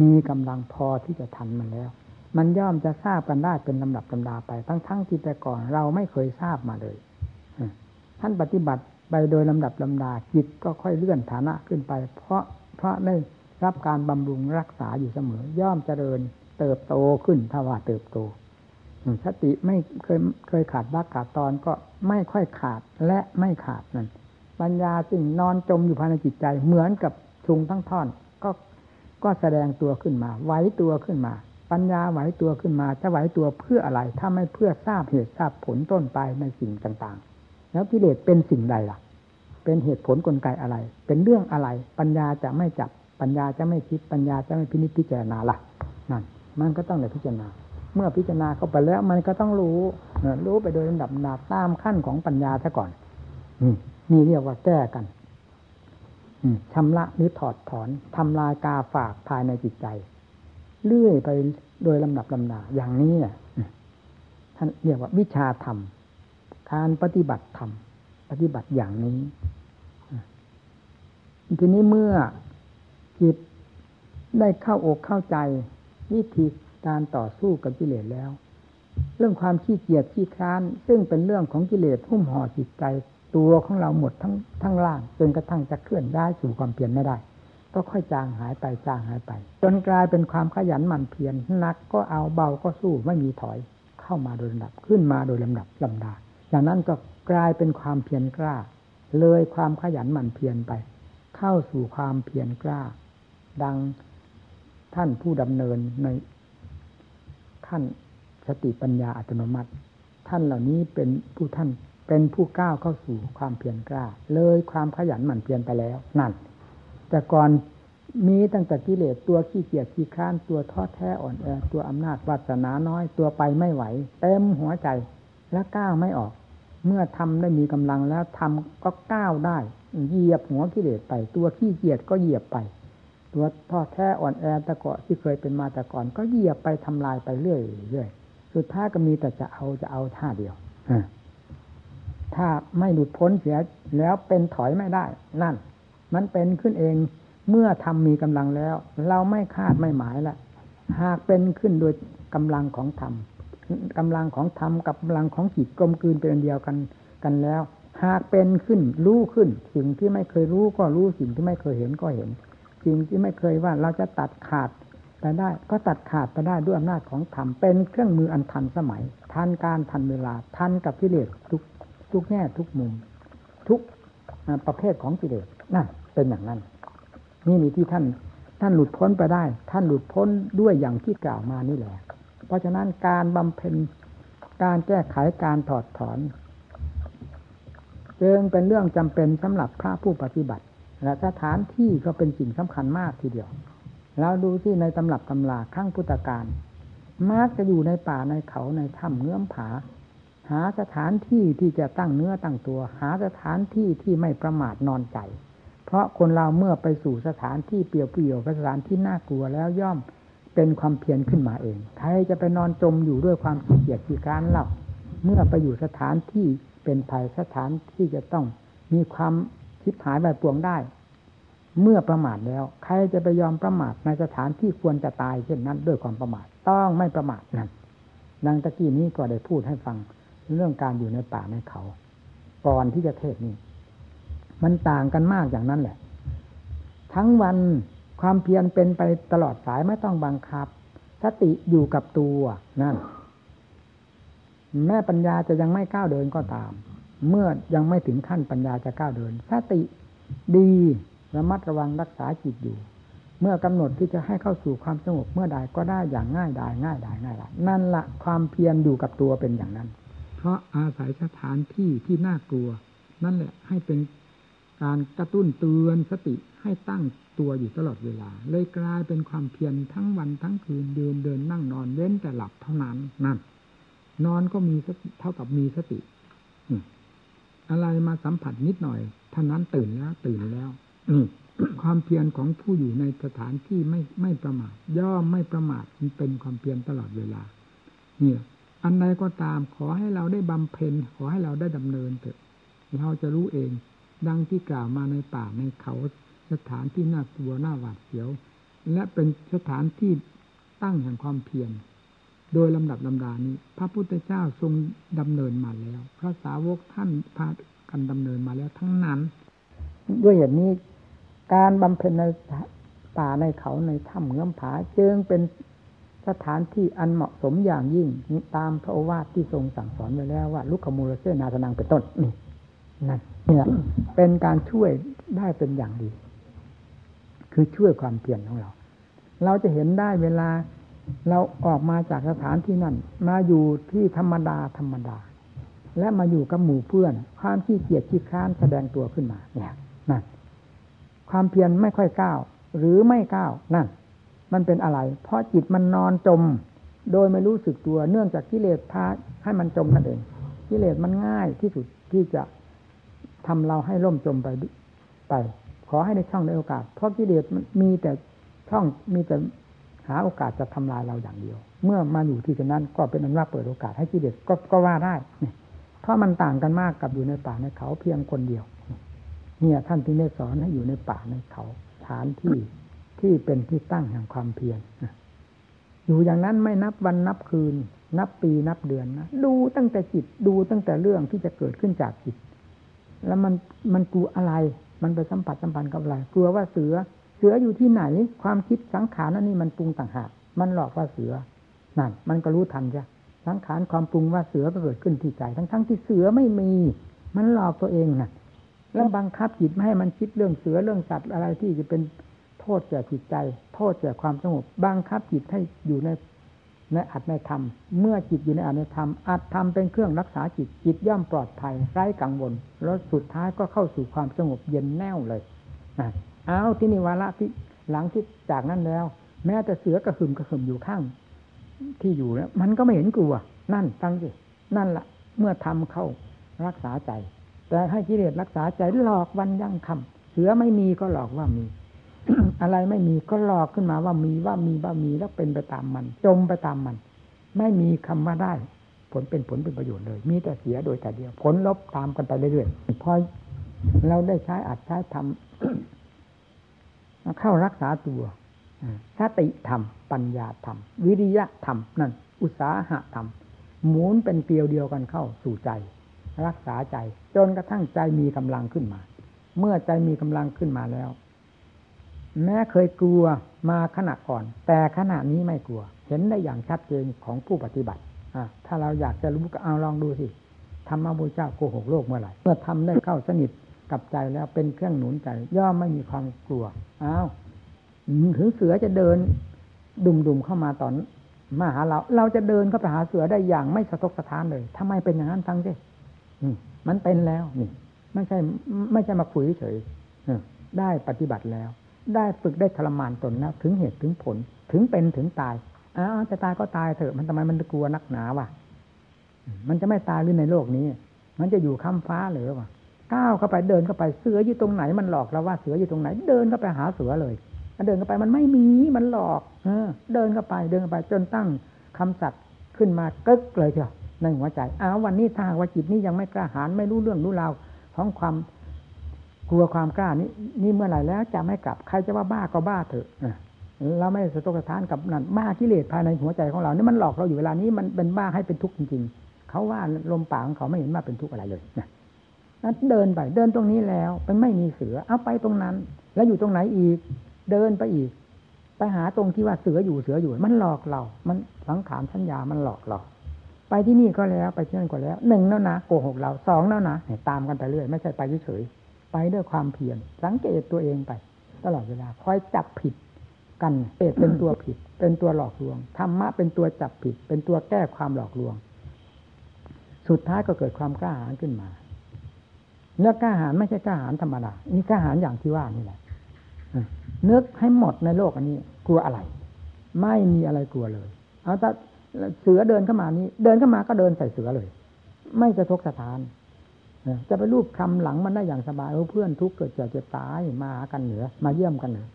มีกำลังพอที่จะทันมันแล้ว มันย่อมจะทราบกันได้เป็นลำดับลำดาไปทั้งทั้งที่แต่ก่อนเราไม่เคยทราบมาเลยท่านปฏิบัติไปโดยลำดับลำดาจิตก็ค่อยเลื่อนฐานะขึ้นไป เพราะเพราะได้ รับการบำรุงรักษาอยู่เสมอย่อมเจริญเติบโตขึ้นถ้าว่าเติบโตสติไม่เคยเคยขาดบักขาดตอนก็ไม่ค่อยขาดและไม่ขาดนั่นปัญญาจึงนอนจมอยู่ภายในจิตใจเหมือนกับชุงทั้งท่อน ก็ก็แสดงตัวขึ้นมา ไหวตัวขึ้นมา ปัญญาไหวตัวขึ้นมาจะไหวตัวเพื่ออะไร ถ้าไม่เพื่อทราบเหตุทราบผลต้นไปในสิ่งต่างๆ แล้วกิเลสเป็นสิ่งใดล่ะ เป็นเหตุผลกลไกอะไร เป็นเรื่องอะไร ปัญญาจะไม่จับ ปัญญาจะไม่คิดปัญญาจะไม่พินิจพิจารณาล่ะนั่นมันก็ต้องเลยพิจารณา เมื่อพิจารณาเข้าไปแล้ว มันก็ต้องรู้รู้ไปโดยลำดับนาตามขั้นของปัญญาซะก่อนนี่นี่เรียกว่าแก้กันชำระหรือถอดถอนทำลายกาฝากภายในจิตใจ เลื่อยไปโดยลำดับลำดาอย่างนี้ท่านเรียกว่าวิชาธรรม การปฏิบัติธรรม ปฏิบัติอย่างนี้ ทีนี้เมื่อ จิตได้เข้าอกเข้าใจ วิธีการต่อสู้กับกิเลสแล้ว เรื่องความขี้เกียจขี้ค้าน ซึ่งเป็นเรื่องของกิเลสหุ้มห่อจิตใจตัวของเราหมดทั้งทั้งล่างจนกระทั่งจะเคลื่อนได้สู่ความเปลี่ยนไม่ได้ ก็ค่อยจางหายไปจางหายไป จนกลายเป็นความขยันหมั่นเพียรนักก็เอาเบาก็สู้ไม่มีถอยเข้ามาโดยลำดับขึ้นมาโดยลำดับลำดาจากนั้นก็กลายเป็นความเพียรกล้า เลยความขยันหมั่นเพียรไป เข้าสู่ความเพียรกล้า ดังท่านผู้ดำเนินในท่านสติปัญญาอัตโนมัติ ท่านเหล่านี้เป็นผู้ท่านเป็นผู้ก้าวเข้าสู่ความเพียรกล้า เลยความขยันหมั่นเพียรไปแล้วนั่น แต่ก่อนมีตั้งแต่กิเลสตัวขี้เกียจขี้ค้านตัวท้อแท้อ่อนแอตัวอำนาจวาสนาน้อยตัวไปไม่ไหว เต็มหัวใจและก้าวไม่ออก เมื่อทำได้มีกำลังแล้วทำก็ก้าวได้เหยียบหัวกิเลสไป ตัวขี้เกียจก็เหยียบไป ตัวท้อแท้อ่อนแอตะเกาะที่เคยเป็นมาแต่ก่อน ก็เหยียบไปทำลายไปเรื่อยเรื่อยสุดท้ายก็มีแต่จะเอาจะเอาท่าเดียวถ้าไม่หลุดพ้นเสียแล้วเป็นถอยไม่ได้ นั่น มันเป็นขึ้นเองเมื่อทำมีกำลังแล้ว เราไม่คาดไม่หมายละหากเป็นขึ้นโดยกำลังของธรรมกำลังของธรรมกับกำลังของจิตกลมกลืนเป็นเดียวกันกันแล้ว หากเป็นขึ้นรู้ขึ้น สิ่งที่ไม่เคยรู้ก็รู้สิ่งที่ไม่เคยเห็นก็เห็น สิ่งที่ไม่เคยว่าเราจะตัดขาดไปได้ ก็ตัดขาดไปได้ด้วยอำนาจของธรรมเป็นเครื่องมืออันทันสมัย ทันการทันเวลาทันกับกิเลสทุกทุกแง่ทุกมุม ทุกประเภทของกิเลสนั่นเป็นอย่างนั้น นี่มีที่ท่านท่านหลุดพ้นไปได้ ท่านหลุดพ้นด้วยอย่างที่กล่าวมานี่แหละ เพราะฉะนั้นการบำเพ็ญการแก้ไขการถอดถอนจึงเป็นเรื่องจำเป็นสำหรับพระผู้ปฏิบัติ และสถานที่ก็เป็นสิ่งสำคัญมากทีเดียวเราดูที่ในตำรับตำราข้างพุทธการมักจะอยู่ในป่าในเขาในถ้ำเงื้อมผา หาสถานที่ที่จะตั้งเนื้อตั้งตัว หาสถานที่ที่ไม่ประมาทนอนใจ เพราะคนเราเมื่อไปสู่สถานที่เปลี่ยวเปียวสถานที่น่ากลัวแล้วย่อมเป็นความเพียรขึ้นมาเอง ใครจะไปนอนจมอยู่ด้วยความขี้เกียจขี้การเล่าเมื่อไปอยู่สถานที่เป็นภัยสถานที่จะต้องมีความ คิดหายแบบปวงได้ เมื่อประมาทแล้ว ใครจะไปยอมประมาทในสถานที่ควรจะตายเช่นนั้น ด้วยความประมาทต้องไม่ประมาทนั่นดังตะกี้นี้ก็ได้พูดให้ฟังเรื่องการอยู่ในป่าในเขาก่อนที่จะเทศนี้ มันต่างกันมากอย่างนั้นแหละ ทั้งวันความเพียรเป็นไปตลอดสายไม่ต้องบังคับ สติอยู่กับตัวนั่น แม่ปัญญาจะยังไม่ก้าวเดินก็ตาม เมื่อยังไม่ถึงขั้นปัญญาจะก้าวเดิน สติดีระมัดระวังรักษาจิตอยู่ เมื่อกำหนดที่จะให้เข้าสู่ความสงบเมื่อใดก็ได้อย่างง่ายดายง่ายดายง่ายดายนั่นละความเพียรอยู่กับตัวเป็นอย่างนั้น เพราะอาศัยสถานที่ที่น่ากลัว นั่นแหละให้เป็นการกระตุ้นเตือนสติให้ตั้งตัวอยู่ตลอดเวลา เลยกลายเป็นความเพียรทั้งวันทั้งคืนเดินเดินนั่งนอนเว้นแต่หลับเท่านั้นนั่นนอนก็มีเท่ากับมีสติ อะไรมาสัมผัสนิดหน่อยท่านั้นตื่นแล้วตื่นแล้วความเพียรของผู้อยู่ในสถานที่ไม่ไม่ประมาทย่อมไม่ประมาทมันเป็นความเพียรตลอดเวลา เนี่ย อันใดก็ตามขอให้เราได้บำเพ็ญขอให้เราได้ดำเนินเถอะ เราจะรู้เอง ดังที่กล่าวมาในป่าในเขาสถานที่น่ากลัวน่าหวาดเสียว และเป็นสถานที่ตั้งแห่งความเพียร โดยลำดับลำดานี้ พระพุทธเจ้าทรงดำเนินมาแล้ว พระสาวกท่านพากันดำเนินมาแล้วทั้งนั้น ด้วยเหตุนี้ การบำเพ็ญในป่าในเขาในถ้ำเงื่อมผาจึงเป็นสถานที่อันเหมาะสมอย่างยิ่งตามพระโอวาทที่ทรงสั่งสอนไว้แล้วว่าลุกขมูลเสนาสนังเป็นต้นนี่นั่นเนี่ยเป็นการช่วยได้เป็นอย่างดี คือช่วยความเปลี่ยนของเรา เราจะเห็นได้เวลา เราออกมาจากสถานที่นั่น มาอยู่ที่ธรรมดาธรรมดา และมาอยู่กับหมู่เพื่อน ความขี้เกียจขี้ค้านแสดงตัวขึ้นมา เนี่ยนั่นความเพียรไม่ค่อยก้าว หรือไม่ก้าวนั่น มันเป็นอะไร เพราะจิตมันนอนจม โดยไม่รู้สึกตัวเนื่องจากกิเลสพาให้มันจมนั่นเองกิเลสมันง่ายที่สุดที่จะทำเราให้ล่มจมไปไป ขอให้ในช่องในโอกาส เพราะกิเลสมันมีแต่ช่องมีแต่ หาโอกาสจะทำลายเราอย่างเดียว เมื่อมาอยู่ที่นั้นก็เป็นอันว่าเปิดโอกาสให้กิเลสก็ก็ว่าได้เพราะมันต่างกันมากกับอยู่ในป่าในเขาเพียงคนเดียว เนี่ยท่านที่ได้สอนให้อยู่ในป่าในเขาฐานที่ที่เป็นที่ตั้งแห่งความเพียรอยู่อย่างนั้นไม่นับวันนับคืน นับปีนับเดือนนะดูตั้งแต่จิตดูตั้งแต่เรื่องที่จะเกิดขึ้นจากจิต แล้วมันมันกลัวอะไร มันไปสัมผัสสัมพันธ์กับอะไรกลัวว่าเสือ สืออยู่ที่ไหน ความคิดสังขารนั่นนี่มันปรุงต่างหาก มันหลอกว่าเสือนั่นมันก็รู้ทันจ้ะสังขารความปรุงว่าเสือก็เกิดขึ้นที่ใจ ทั้งทั้งที่เสือไม่มี มันหลอกตัวเองนะแล้วบังคับจิตไม่ให้มันคิดเรื่องเสือเรื่องสัตว์อะไรที่จะเป็นโทษแก่จิตใจ โทษแก่ความสงบบังคับจิตให้อยู่ในในอัตในธรรม เมื่อจิตอยู่ในอัตในธรรมอัตธรรมเป็นเครื่องรักษาจิตจิตย่อมปลอดภัยไร้กังวล แล้วสุดท้ายก็เข้าสู่ความสงบเย็นแน่วเลยเอาที่นิวาระที่หลังที่จากนั้นแล้ว แม้แต่เสือกระหึ่มกระหึ่มอยู่ข้าง ที่อยู่แล้ว มันก็ไม่เห็นกลัว นั่นฟังสินั่นละเมื่อทำเข้ารักษาใจ แต่ให้กิเลสรักษาใจหลอกวันยั่งคำเสือไม่มีก็หลอกว่ามี อะไรไม่มีก็หลอกขึ้นมาว่ามีว่ามีว่ามีแล้วเป็นไปตามมัน จมไปตามมัน ไม่มีคำว่าได้ ผลเป็นผลเป็นประโยชน์เลย มีแต่เสียโดยแต่เดียว ผลลบตามกันไปเรื่อยๆพอเราได้ใช้อัดใช้ทำ เข้ารักษาตัวสติธรรม ปัญญาธรรม วิริยะธรรมนั่น อุตสาหะธรรม หมุนเป็นเกลียวเดียวกันเข้าสู่ใจ รักษาใจ จนกระทั่งใจมีกำลังขึ้นมา เมื่อใจมีกำลังขึ้นมาแล้ว แม้เคยกลัวมาขณะก่อน แต่ขณะนี้ไม่กลัว เห็นได้อย่างชัดเจนของผู้ปฏิบัติถ้าเราอยากจะรู้ก็เอาลองดูสิธรรมะพุทธเจ้าโกหกโลกเมื่อไหร่เมื่อทำได้เข้าสนิท กับใจแล้วเป็นเครื่องหนุนใจ ย่อมไม่มีความกลัวอ้าวถึงเสือจะเดิน ดุมๆเข้ามาตอนมาหาเรา เราจะเดินเข้าไปหาเสือได้อย่างไม่สะทกสะท้านเลยทำไมเป็นอย่างนั้นฟังสิมันเป็นแล้วนี่ ไม่ใช่ ไม่ใช่มาคุยเฉยได้ปฏิบัติแล้ว ได้ฝึกได้ทรมานตนแล้วถึงเหตุถึงผล ถึงเป็นถึงตายอ้าวจะตายก็ตายเถอะมันทำไมมันกลัวนักหนาวะมันจะไม่ตายหรือในโลกนี้ มันจะอยู่ข้ามฟ้าหรือวะ ก้าวเข้าไปเดินเข้าไปเสืออยู่ตรงไหนมันหลอกเราว่าเสืออยู่ตรงไหน เดินเข้าไปหาเสือเลยเดินเข้าไปมันไม่มีมันหลอก เออ เดินเข้าไปเดินเข้าไปจนตั้งคำสัตว์ขึ้นมากึกเลยเถอะในหัวใจอ้าววันนี้ถ้าว่าจิตนี้ยังไม่กล้าหาญไม่รู้เรื่องรู้ราวของความกลัวความกล้านี้นี่เมื่อไหร่แล้วจะไม่กลับใครจะว่าบ้าก็บ้าเถอะเราไม่สะทกสะท้านกับนั่นบ้ากิเลสภายในหัวใจของเรานี่มันหลอกเราอยู่เวลานี้มันเป็นบ้าให้เป็นทุกข์จริง ๆเขาว่าลมปากของเขาไม่เห็นว่าเป็นทุกข์อะไรเลยนะ เดินไปเดินตรงนี้แล้วมันไม่มีเสือเอาไปตรงนั้น แล้วอยู่ตรงไหนอีก เดินไปอีก ไปหาตรงที่ว่าเสืออยู่เสืออยู่มันหลอกเรา มันสังขารสัญญามันหลอกเราไปที่นี่ก็แล้วไปที่นั่นก็แล้วหนึ่งแล้วนะโกหกเราสองแล้วนะตามกันไปเรื่อยไม่ใช่ไปเฉยไปด้วยความเพียรสังเกตตัวเองไป ตลอดเวลาคอยจับผิดกันเปรตเป็นตัวผิด เป็นตัวหลอกลวงธรรมะเป็นตัวจับผิด เป็นตัวแก้ความหลอกลวง สุดท้ายก็เกิดความกล้าหาญขึ้นมา เนื้อกล้าหาญไม่ใช่กล้าหาญธรรมดานี่กล้าหาญอย่างที่ว่านี่แหละนึกให้หมดในโลกอันนี้ กลัวอะไร ไม่มีอะไรกลัวเลย เอาแต่เสือเดินเข้ามานี้ เดินเข้ามาก็เดินใส่เสือเลย ไม่จะทกสะทานจะไปรูปคำหลังมันได้อย่างสบายเพื่อนทุกเกิดเจ็บเจ็บตายมาหากันเหนือ มาเยี่ยมกันเหนือ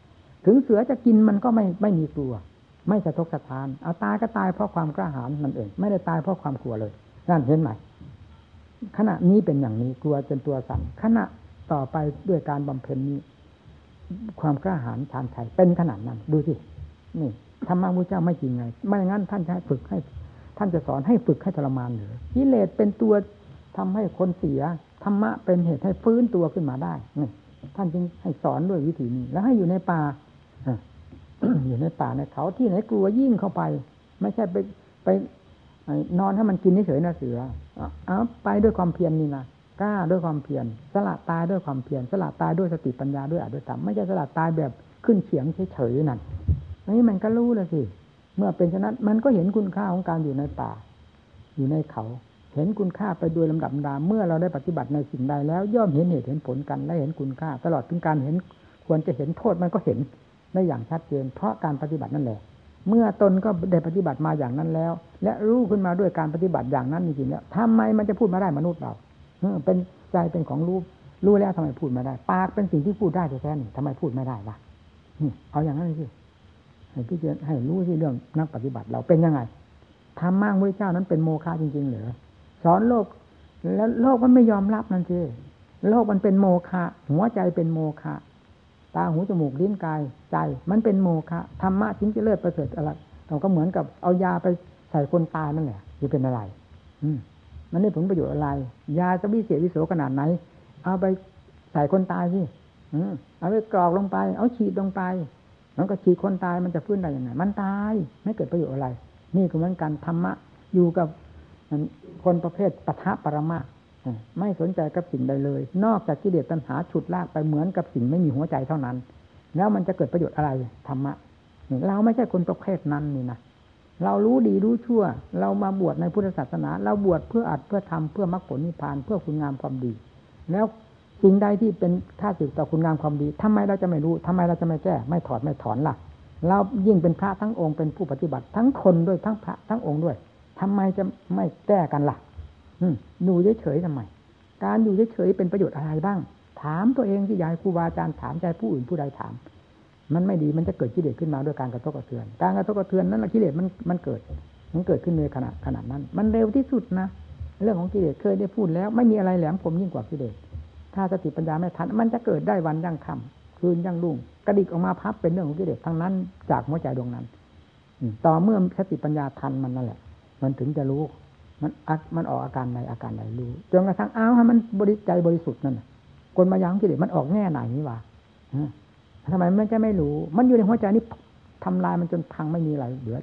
ถึงเสือจะกินมันก็ไม่ไม่มีกลัว ไม่สะทกสะทาน เอาตายก็ตายเพราะความกล้าหาญมันเอง ไม่ได้ตายเพราะความกลัวเลย นั่นเห็นไหม ขณะนี้เป็นอย่างนี้กลัวจนตัวสั่นขณะต่อไปด้วยการบำเพ็ญนี้ ความกล้าหาญชานชัยเป็นขนาดนั้นดูสินี่ธรรมะพระเจ้าไม่จริงไง ไม่งั้นท่านจะฝึกให้ ท่านจะสอนให้ฝึกให้ทรมานหรือกิเลสเป็นตัวทำให้คนเสียธรรมะเป็นเหตุให้ฟื้นตัวขึ้นมาได้นี่ท่านจึงให้สอนด้วยวิธีนี้ แล้วให้อยู่ในป่าอยู่ในป่าในเขาที่ไหนกลัวยิ่งเข้าไป ไม่ใช่ไปไปนอนให้มันกินเฉยๆนะเสือ เอาไปด้วยความเพียรนี่นะกล้าด้วยความเพียรสละตายด้วยความเพียรสละตายด้วยสติปัญญาด้วยอด้วยธรรมไม่ใช่สละตายแบบขึ้นเฉียงเฉยๆนั่นนี่มันก็รู้แล้วสิเมื่อเป็นฉะนั้นมันก็เห็นคุณค่าของการอยู่ในป่า อยู่ในเขา เห็นคุณค่าไปโดยลำดับดาเมื่อเราได้ปฏิบัติในสิ่งใดแล้ว ย่อมเห็นเหตุเห็นผลกันและเห็นคุณค่า ตลอดถึงการเห็นควรจะเห็นโทษมันก็เห็นได้อย่างชัดเจนเพราะการปฏิบัตินั่นแหละ เมื่อตนก็ได้ปฏิบัติมาอย่างนั้นแล้ว และรู้ขึ้นมาด้วยการปฏิบัติอย่างนั้นจริงๆแล้วทำไมมันจะพูดมาได้มนุษย์เราเป็นใจเป็นของรู้รู้แล้วทำไมพูดไม่ได้ ปากเป็นสิ่งที่พูดได้แท้ๆนี่ทำไมพูดไม่ได้ล่ะเอาอย่างนั้นสิให้พี่เจให้รู้ที่เรื่องนักปฏิบัติเราเป็นยังไงธรรมะพระเจ้านั้นเป็นโมฆะจริงๆเหรือสอนโลก แล้วโลกมันไม่ยอมรับนั่นสิโลกมันเป็นโมฆะหัวใจเป็นโมฆะ ตาหูจมูกลิ้นกายใจ มันเป็นโมฆะธรรมะชิ้นจะเลิศประเสริฐอะไรเราก็เหมือนกับเอายาไปใส่คนตายนั่นแหละจะเป็นอะไร อืมมันได้ผลประโยชน์อะไร ยาจะวิเศษวิโสขนาดไหน เอาไปใส่คนตายสิเอาไปกรอกลงไป เอาฉีดลงไปมันก็ฉีดคนตายมันจะฟื้นได้ยังไงมันตาย ไม่เกิดประโยชน์อะไร นี่ก็เหมือนกันธรรมะอยู่กับคนประเภทปะทะปรมา ไม่สนใจกับสิ่งใดเลย นอกจากกิเลสตัณหาฉุดลากไปเหมือนกับสิ่งไม่มีหัวใจเท่านั้น แล้วมันจะเกิดประโยชน์อะไรธรรมะเราไม่ใช่คนประเภทนั้นนี่นะเรารู้ดีรู้ชั่ว เรามาบวชในพุทธศาสนา เราบวชเพื่ออัดเพื่อทำเพื่อมรรคผลนิพพานเพื่อคุณงามความดี แล้วสิ่งใดที่เป็นท่าสึกต่อคุณงามความดีทำไมเราจะไม่รู้ทำไมเราจะไม่แก้ ไม่ถอดไม่ถอนล่ะ เรายิ่งเป็นพระทั้งองค์เป็นผู้ปฏิบัติ ทั้งคนด้วยทั้งพระทั้งองค์ด้วยทำไมจะไม่แก้กันล่ะ ดูเฉยๆทำไม การอยู่เฉยๆเป็นประโยชน์อะไรบ้าง ถามตัวเองที่ยายครูบาอาจารย์ถามใจผู้อื่นผู้ใดถาม มันไม่ดีมันจะเกิดกิเลสขึ้นมาด้วยการกระทบกระเทือน การกระทบกระเทือนนั้นกิเลสมันมันเกิด มันเกิดขึ้นในขณะขณะนั้น มันเร็วที่สุดนะเรื่องของกิเลสเคยได้พูดแล้ว ไม่มีอะไรแหลมคมยิ่งกว่ากิเลสถ้าสติปัญญาไม่ทันมันจะเกิดได้วันยั่งค่ำคืนยั่งรุ่งกระดิกออกมาพับเป็นเรื่องของกิเลสทั้งนั้น จากหัวใจดวงนั้นต่อเมื่อสติปัญญาทันมันนั่นแหละ มันถึงจะรู้ มันมันออกอาการใดอาการใดรู้จนกระทั่งอ้าวให้มันบริใจบริสุทธิ์นั่นคนมายังกิเลสมันออกแง่ไหนนี่วะทำไมมันจะไม่รู้ มันอยู่ในหัวใจนี่ทำลายมันจนพังไม่มีอะไรเหลือ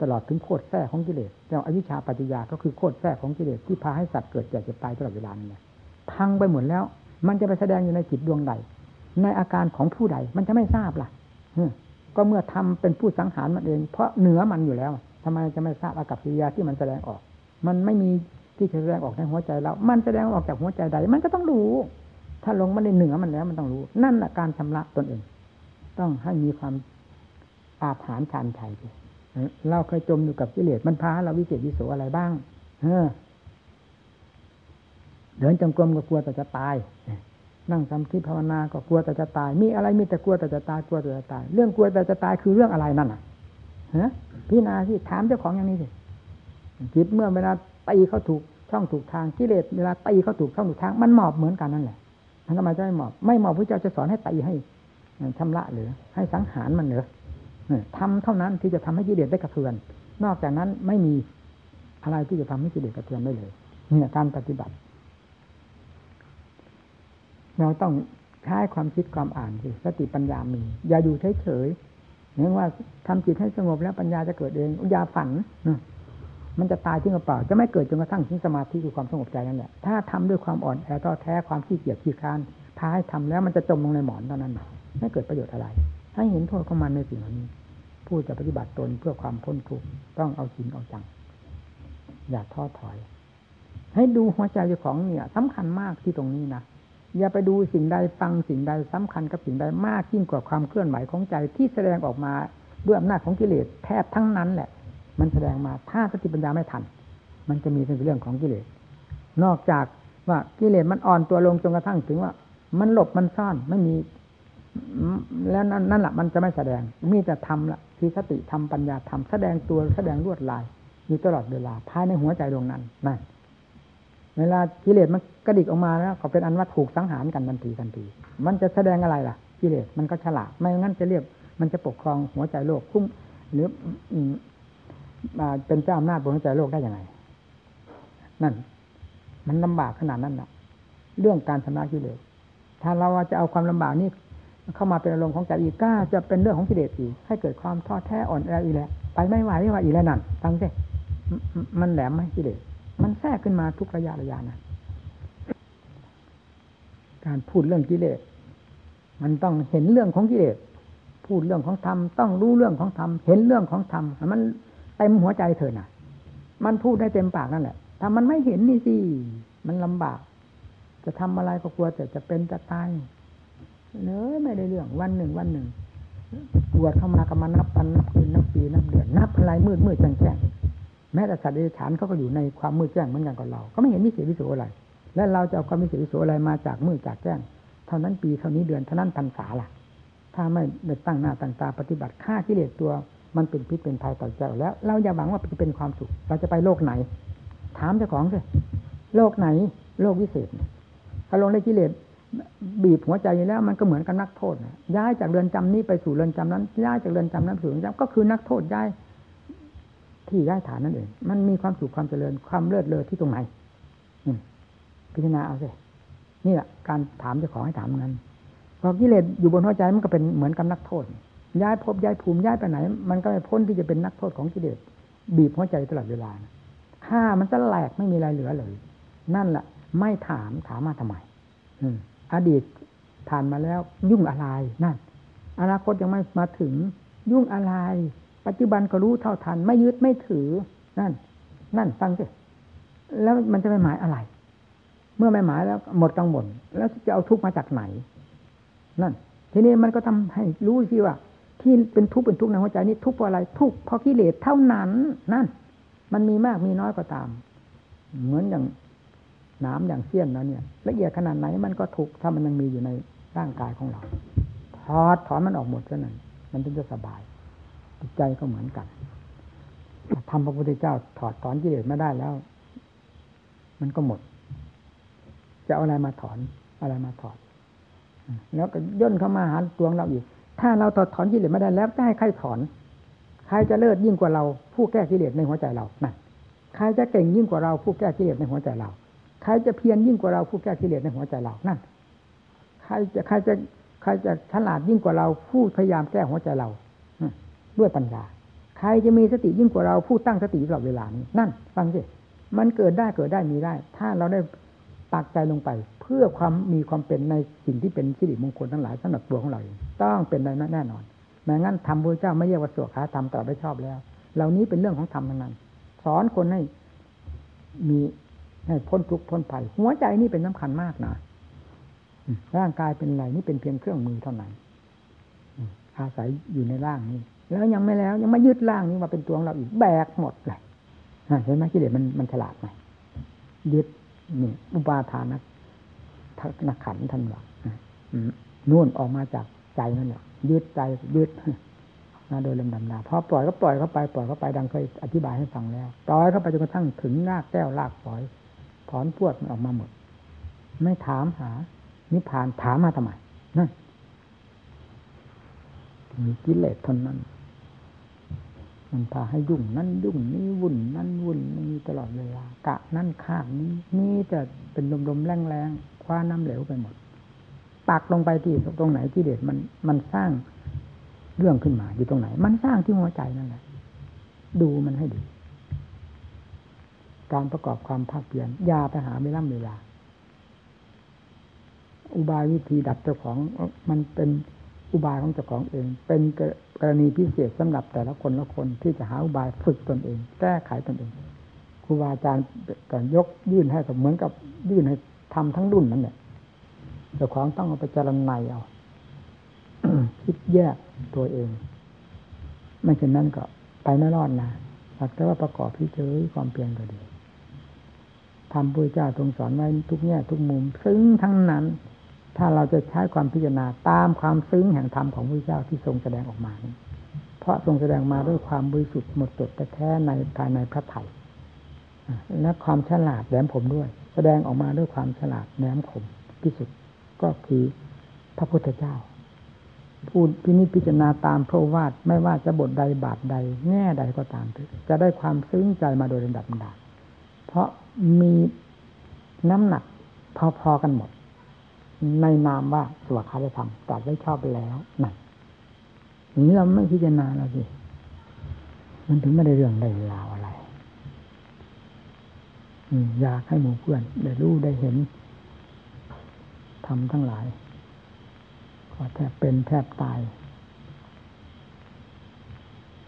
ตลอดถึงโคตรแท้ของกิเลสเจ้าอวิชชาปัจจยาก็คือโคตรแท้ของกิเลสที่พาให้สัตว์เกิดแก่เจ็บตายตลอดเวลานี่พังไปหมดแล้ว มันจะไปแสดงอยู่ในจิตดวงใด ในอาการของผู้ใด มันจะไม่ทราบล่ะก็เมื่อทำเป็นผู้สังหารมันเอง เพราะเหนือมันอยู่แล้วทำไมจะไม่ทราบอากับกิริยาที่มันแสดงออก มันไม่มีที่จะแสดงออกในหัวใจเรามันแสดงออกจากหัวใจใด มันก็ต้องรู้ ถ้าลงมันในเหนือมันแล้ว มันต้องรู้ นั่นแหละการชำระตนเอง ต้องให้มีความอาถรรพ์ชานชัยเราเคยจมอยู่กับกิเลสมันพาเราวิเศษวิโสอะไรบ้าง เออ เดินจงกรมก็กลัวแต่จะตาย นั่งทำที่ภาวนาก็กลัวแต่จะตาย มีอะไรมีแต่กลัวแต่จะตายกลัวแต่จะตาย เรื่องกลัวแต่จะตายคือเรื่องอะไรนั่นอะฮะพี่นาที่ถามเจ้าของอย่างนี้สิ จิตเมื่อเวลาตีเขาถูกช่องถูกทางกิเลสเวลาตีเขาถูกช่องถูกทาง มันหมอบเหมือนกันนั่นแหละมันทำไมจะไม่หมอบ ไม่หมอบพระเจ้าจะสอนให้ตีให้ชำระหรือ ให้สังหารมันเหรอทำเท่านั้นที่จะทำให้กิเลสได้กระเทือน นอกจากนั้นไม่มีอะไรที่จะทำให้กิเลสกระเทือนได้เลยเนี่ยการปฏิบัติ เราต้องใช้ความคิดความอ่านสิสติปัญญามี อย่าอยู่เฉยๆเนื่องว่าทำจิตให้สงบแล้วปัญญาจะเกิดเองอย่าฝัน มันจะตายทิ้งกระเป๋าจะไม่เกิดจนกระทั่งทิ้งสมาธิคือความสงบใจนั่นแหละถ้าทำด้วยความอ่อนแอต่อแท้ความขี้เกียจขี้คานพาให้ทำแล้วมันจะจมลงในหมอนเท่านั้นไม่เกิดประโยชน์อะไรให้เห็นโทษของมันในสิ่งเหล่านี้ ผู้จะปฏิบัติตนเพื่อความพ้นทุกข์ต้องเอาจริงเอาจัง อย่าท้อถอย ให้ดูหัวใจเจ้าของเนี่ยสำคัญมากที่ตรงนี้นะอย่าไปดูสิ่งใดฟังสิ่งใดสำคัญกับสิ่งใดมากยิ่งกว่าความเคลื่อนไหวของใจที่แสดงออกมาด้วยอำนาจของกิเลสแทบทั้งนั้นแหละ มันแสดงมาถ้าสติปัญญาไม่ทัน มันจะมีเป็นเรื่องของกิเลสนอกจากว่ากิเลสมันอ่อนตัวลงจนกระทั่งถึงว่า มันหลบมันซ่อนไม่มีแล้วนั่นนั่นแหละมันจะไม่แสดง มีแต่ทำละคือสติทำปัญญาทำแสดงตัวแสดงลวดลายอยู่ตลอดเวลาภายในหัวใจดวงนั้นนั่นเวลากิเลสมันกระดิกออกมาแล้วก็เป็นอันว่าถูกสังหารกันทันทีทันที มันจะแสดงอะไรล่ะกิเลสมันก็ฉลาดไม่งั้นจะเรียกมันจะปกครองหัวใจโลกคุ้มหรือ เป็นเจ้าอำนาจบนหัวใจโลกได้ยังไง นั่น มันลำบากขนาดนั้นนะเรื่องการชำระกิเลสถ้าเราจะเอาความลำบากนี้เข้ามาเป็นอารมณ์ของใจอีกก็จะเป็นเรื่องของกิเลสอีก ให้เกิดความท้อแท้อ่อนแออีกแล้วไปไม่ไหวว่าอีกแล้วนั่นฟังสิมันแหลมไหมกิเลสมันแทรกขึ้นมาทุกระยะระยะนะการพูดเรื่องกิเลสมันต้องเห็นเรื่องของกิเลสพูดเรื่องของธรรมต้องรู้เรื่องของธรรมเห็นเรื่องของธรรมมัน ต็มหัวใจเธอน่ะ มันพูดได้เต็มปากนั่นแหละถ้ามันไม่เห็นนี่สิมันลำบาก จะทำอะไรก็กลัวแต่จะเป็นจะตายเลยไม่ได้เรื่องวันหนึ่งวันหนึ่งปวดเข้ามาก็มานับปันนับคืนนับปีนับเดือนนับอะไรมืดมืดแจ้งแจ้งแม้แต่สัตว์เดรัจฉานเขาก็อยู่ในความมืดแจ้งเหมือนกันกับเรา ก็ไม่เห็นมิเศษวิโสอะไร และเราจะเอาความมิเศษวิโสอะไรมาจากมืดจากแจ้ง เท่านั้นปีเท่านี้เดือนเท่านั้นพรรษาล่ะ ถ้าไม่ได้ตั้งหน้าตั้งตาปฏิบัติฆ่ากิเลสตัว มันเป็นพิษเป็นภัยต่อใจแล้ว เราอย่าหวังว่าจะเป็นความสุข เราจะไปโลกไหน ถามเจ้าของสิโลกไหน โลกวิเศษถ้าลงในกิเลสบีบหัวใจอยู่แล้ว มันก็เหมือนกับนักโทษย้ายจากเรือนจำนี้ไปสู่เรือนจำนั้น ย้ายจากเรือนจำนั้นสู่เรือนจำก็คือนักโทษย้ายที่ย้ายฐานนั่นเอง มันมีความสุขความเจริญความเลิศเลอที่ตรงไหนพิจารณาเอาสินี่แหละการถามเจะของให้ถามนั้นพอกิเลสอยู่บนหัวใจมันก็เป็นเหมือนกับนักโทษ ย้ายพบย้ายภูมิย้ายไปไหน มันก็ไม่พ้นที่จะเป็นนักโทษของกิเลสบีบหัวใจตลอดเวลาฆ่ามันจะแหลกไม่มีอะไรเหลือเลย นั่นแหละไม่ถามถามมาทำไมอืมอดีตผ่านมาแล้ว ยุ่งอะไรนั่น อนาคตยังไม่มาถึง ยุ่งอะไร ปัจจุบันก็รู้เท่าทัน ไม่ยึดไม่ถือ นั่น นั่นฟังสิแล้วมันจะไปหมายอะไร เมื่อไม่หมายแล้วหมดกังวลแล้วจะเอาทุกข์มาจากไหน นั่น ทีนี้มันก็ทำให้รู้สิว่า ที่เป็นทุกข์เป็นทุกข์ในหัวใจนี้ทุกข์เพราะอะไร ทุกข์เพราะกิเลสเท่านั้นนั่น มันมีมากมีน้อยก็ตาม เหมือนอย่างน้ำอย่างเสี้ยนแล้วเนี่ย ละเอียดขนาดไหนมันก็ทุกข์ถ้ามันยังมีอยู่ในร่างกายของเราถอดถอนมันออกหมดเท่านั้น มันถึงจะสบายจิตใจก็เหมือนกันทำพระพุทธเจ้าถอดถอนกิเลสไม่ได้แล้ว มันก็หมด จะเอาอะไรมาถอนอะไรมาถอด แล้วก็ย่นเข้ามาหาตัวเราอีก ถ้าเราถอดถอนกิเลสไม่ได้แล้วจะให้ใครถอน ใครจะเลิศยิ่งกว่าเรา ผู้แก้กิเลสในหัวใจเรานั่นใครจะเก่งยิ่งกว่าเรา ผู้แก้กิเลสในหัวใจเรา ใครจะเพียรยิ่งกว่าเราผู้แก้กิเลสในหัวใจเรานั่นใครจะใครจะใครจะฉลาดยิ่งกว่าเรา ผู้พยายามแก้หัวใจเราด้วยปัญญา ใครจะมีสติยิ่งกว่าเรา ผู้ตั้งสติตลอดเวลานี้นั่น ฟังสิมันเกิดได้เกิดได้มีได้ ถ้าเราได้ปักใจลงไป เพื่อความมีความเป็นในสิ่งที่เป็นสิริมงคลทั้งหลายสำหรับตัวของเราเอง ต้องเป็นในนั้นแน่นอนแม้งั้นทำพระเจ้าไม่เรียกว่าสวขาธรรมตรัสไม่ชอบแล้ว เหล่านี้เป็นเรื่องของธรรมทั้งนั้น สอนคนให้มีให้พ้นทุกข์พ้นภัยหัวใจนี่เป็นสำคัญมากนะร่างกายเป็นอะไรนี่เป็นเพียงเครื่องมือเท่านั้นอาศัยอยู่ในร่างนี้ แล้วยังไม่แล้วยังไม่ยึดร่างนี้มาเป็นตัวของเราอีกแบกหมดเลยเห็นไหมกิเลสมันมันฉลาดไหมยึดนี่ อุปาทานักนักขันทันหลักนู่นออกมาจาก ใจนั่นแหละยึดใจยึดนะโดยลำดับดาพอปล่อยก็ปล่อยเข้าไปปล่อยเข้าไปดังเคยอธิบายให้ฟังแล้วปล่อยเข้าไปจนกระทั่งถึงราแก้วรากปล่อย ถอนพวดมันออกมาหมด ไม่ถามหา นิพพานถามมาทำไมนั่นมีกิเลสทนนั้น มันพาให้ยุ่งนั่นยุ่งนี่วุ่นนั่นวุ่นนี่ตลอดเวลากะนั่นข้างนี้นี่จะเป็นลมๆแรงๆคว้าน้ำเหลวไปหมด ปักลงไปที่ตรงไหนที่เด็ดมันมันสร้างเรื่องขึ้นมาอยู่ตรงไหน มันสร้างที่หัวใจนั่นแหละดูมันให้ดีการประกอบความภาคเพียรยาไปหาไม่ล่ำเวลา อุบายวิธีดับเจ้าของมันเป็นอุบายของเจ้าของเอง เป็นกรณีพิเศษสำหรับแต่ละคนละคนที่จะหาอุบายฝึกตนเอง แก้ไขตนเองครูบาอาจารย์ก่อนยกยื่นให้กับเหมือนกับยื่นให้ทำทั้งรุ่นนั่นแหละ เจ้าของต้องเอาไปจารณัยเอาคิดแยกตัวเอง ไม่เช่นนั้นก็ไปไม่รอดนะแต่ว่าประกอบพิเฉยความเพียรก็ดีทำพระเจ้าทรงสอนไว้ทุกแง่ทุกมุม ซึ้งทั้งนั้น ถ้าเราจะใช้ความพิจารณาตามความซึ้งแห่งธรรมของพระเจ้าที่ทรงแสดงออกมานี้เพราะทรงแสดงมาด้วยความบริสุทธิ์หมดจดแท้ในภายในพระไถ่และความฉลาดแหลมผมด้วย แสดงออกมาด้วยความฉลาดแหลมคมที่สุด ก็คือพระพุทธเจ้า พูดพินิจพิจารณาตามพระวาทไม่ว่าจะบทใดบาทใด แง่ใดก็ตามจะได้ความซึ้งใจมาโดยลำดับดาเพราะมีน้ำหนักพอๆกันหมด ในนามว่าสวขาธรรมตัดไว้ชอบไปแล้วนั่นนี้เราไม่พิจารณาแล้วสิมันถึงไม่ได้เรื่องได้ราวอะไรอยากให้หมู่เพื่อนได้รู้ได้เห็น ทำทั้งหลายก็แทบเป็นแทบตาย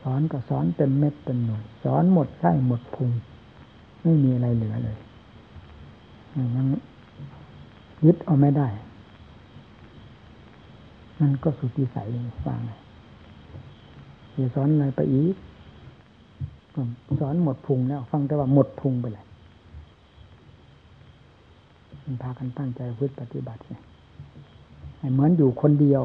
สอนก็สอนเต็มเม็ดเต็มหน่วยสอนหมดไส้หมดพุงไม่มีอะไรเหลือเลยยังยึดเอาไม่ได้ มันก็สุดที่ใสเลยฟังจะสอนอะไรไปอีกสอนหมดพุงแล้ว ฟังแต่ว่าหมดพุงไปเลย มันพากันตั้งใจพึ่ปฏิบัติเหมือนอยู่คนเดียว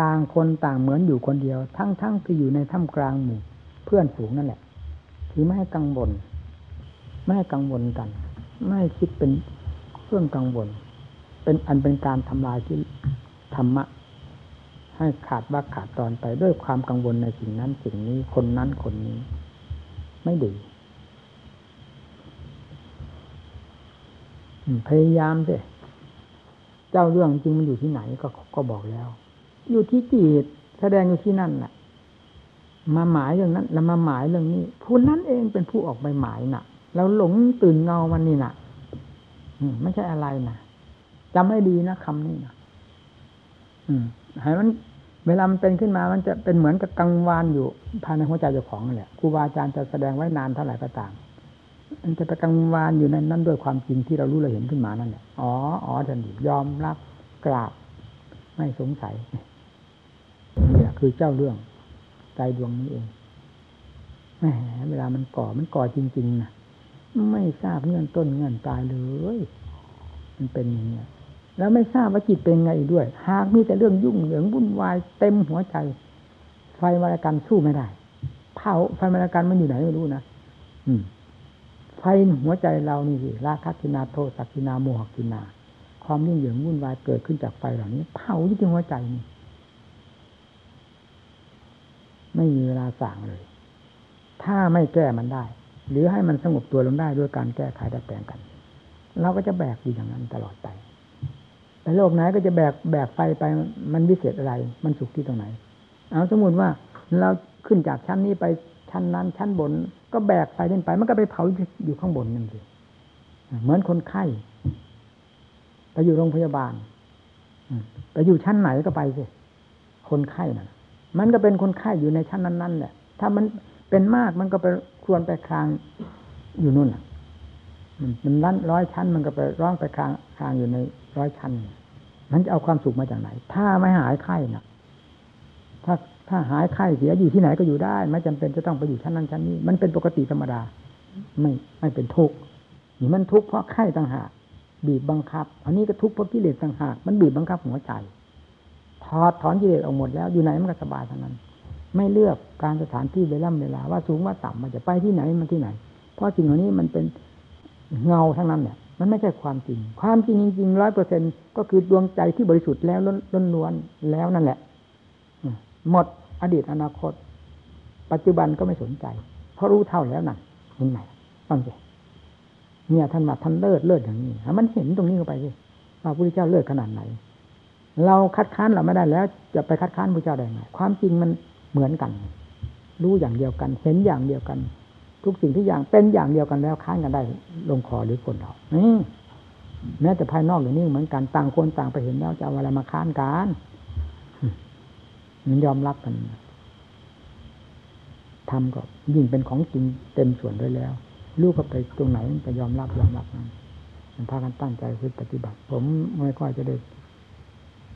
ต่างคนต่างเหมือนอยู่คนเดียว ทั้งทั้งที่อยู่ในถ้ำกลางหมู่เพื่อนฝูงนั่นแหละคือไม่ให้กังวลไม่ให้กังวลกัน ไม่คิดเป็นเครื่องกังวล เป็นอันเป็นการทำลายที่ธรรมะ ให้ขาดว่าขาดตอนไปด้วยความกังวลในสิ่งนั้นสิ่งนี้คนนั้นคนนี้ ไม่ดี พยายามสิเจ้าเรื่องจริงมันอยู่ที่ไหนก็ก็บอกแล้ว อยู่ที่จิตแสดงอยู่ที่นั่นแหละมาหมายเรื่องนั้น แล้วมาหมายเรื่องนี้ผู้นั้นเองเป็นผู้ออกไปหมายน่ะเราหลงตื่นเงามันนี่น่ะไม่ใช่อะไรนะจำให้ดีนะคำนี้นะอืมให้มัน เวลามันเป็นขึ้นมา มันจะเป็นเหมือนกับกังวานอยู่ภายในหัวใจเจ้าของนั่นแหละครูบาอาจารย์จะแสดงไว้นานเท่าไหร่ก็ตาม มันจะไปกังวานอยู่ในนั้นด้วยความจริงที่เรารู้เราเห็นขึ้นมานั่นแหละอ๋ออ๋อทันทียอมรับกราบไม่สงสัยเนี่ยคือเจ้าเรื่องใจดวงนี้เองแหมเวลามันก่อมันก่อจริงๆนะไม่ทราบเงื่อนต้นเงื่อนปลายเลย มันเป็นอย่างนี้แล้วไม่ทราบว่าจิตเป็นไงด้วย หากมีแต่เรื่องยุ่งเหยิงวุ่นวายเต็มหัวใจ ไฟมรกันสู้ไม่ได้เผาไฟมรกันมันอยู่ไหนไม่รู้นะอืม ไฟหัวใจเรานี่สิราคะกินาโทสักกินาโมหกินา ความยุ่งเหยิงวุ่นวายเกิดขึ้นจากไฟเหล่านี้เผาที่หัวใจนี่ไม่มีเวลาสั่งเลย ถ้าไม่แก้มันได้ หรือให้มันสงบตัวลงได้ด้วยการแก้ไขดัดแปลงกัน เราก็จะแบกอยู่อย่างนั้นตลอดไปแต่โลกไหนก็จะแบกแบกไฟไปมันวิเศษอะไร มันสุขที่ตรงไหน เอาสมมติว่าเราขึ้นจากชั้นนี้ไปชั้นนั้นชั้นบน ก็แบกไฟเล่นไป มันก็ไปเผาอยู่ข้างบนนั่นสิเหมือนคนไข้ไปอยู่โรงพยาบาลไปอยู่ชั้นไหนก็ไปสิคนไข้น่ะ มันก็เป็นคนไข้อยู่ในชั้นนั้นๆแหละถ้ามันเป็นมากมันก็ไปควรไปคลางอยู่นู่นมันร้นร้อยชั้น มันก็ไปร้องไปคลางคลางอยู่ในร้อยชั้นมันจะเอาความสุขมาจากไหน ถ้าไม่หายไข้น่ะ ถ้า ถ้าหายไข้เสียอยู่ที่ไหนก็อยู่ได้ ไม่จำเป็นจะต้องไปอยู่ชั้นนั้นชั้นนี้ มันเป็นปกติธรรมดา ไม่ไม่เป็นทุกข์นี่มันทุกข์เพราะไข้ต่างหากบีบบังคับ อันนี้ก็ทุกข์เพราะกิเลสต่างหากมันบีบบังคับหัวใจถอดถอนกิเลสออกหมดแล้วอยู่ไหนมันก็สบายทั้งนั้น ไม่เลือกการสถานที่เวลาเวลาว่าสูงว่าต่ำมันจะไปที่ไหนมันที่ไหน เพราะสิ่งเหล่านี้มันเป็นเงาทั้งนั้นเนี่ยมันไม่ใช่ความจริง ความจริงจริงร้อยเปอร์เซ็นก็คือดวงใจที่บริสุทธิ์แล้วล้นล้วนแล้วนั่นแหละ หมดอดีตอนาคต ปัจจุบันก็ไม่สนใจ เพราะรู้เท่าแล้วนั่นเห็นไหมฟังสิเนี่ยท่านมาท่านเลิศเลิศอย่างนี้มันเห็นตรงนี้เข้าไปสิว่าพระพุทธเจ้าเลิศขนาดไหน เราคัดค้านเราไม่ได้แล้ว จะไปคัดค้านพระเจ้าได้ไงความจริงมันเหมือนกัน รู้อย่างเดียวกัน เห็นอย่างเดียวกัน ทุกสิ่งทุกอย่างเป็นอย่างเดียวกันแล้วค้านกันได้ ลงคอหรือคนเรานี่แม้แต่ภายนอกอย่างนี้เหมือนกันต่างคนต่างไปเห็นแล้วจะเอาอะไรมาค้านกัน มันยอมรับกันทำก็ยิ่งเป็นของจริงเต็มส่วนด้วยแล้ว ลูกก็ไปตรงไหนก็ยอมรับยอมรับมันพากันตั้งใจคือปฏิบัติ ผมไม่ค่อยจะได้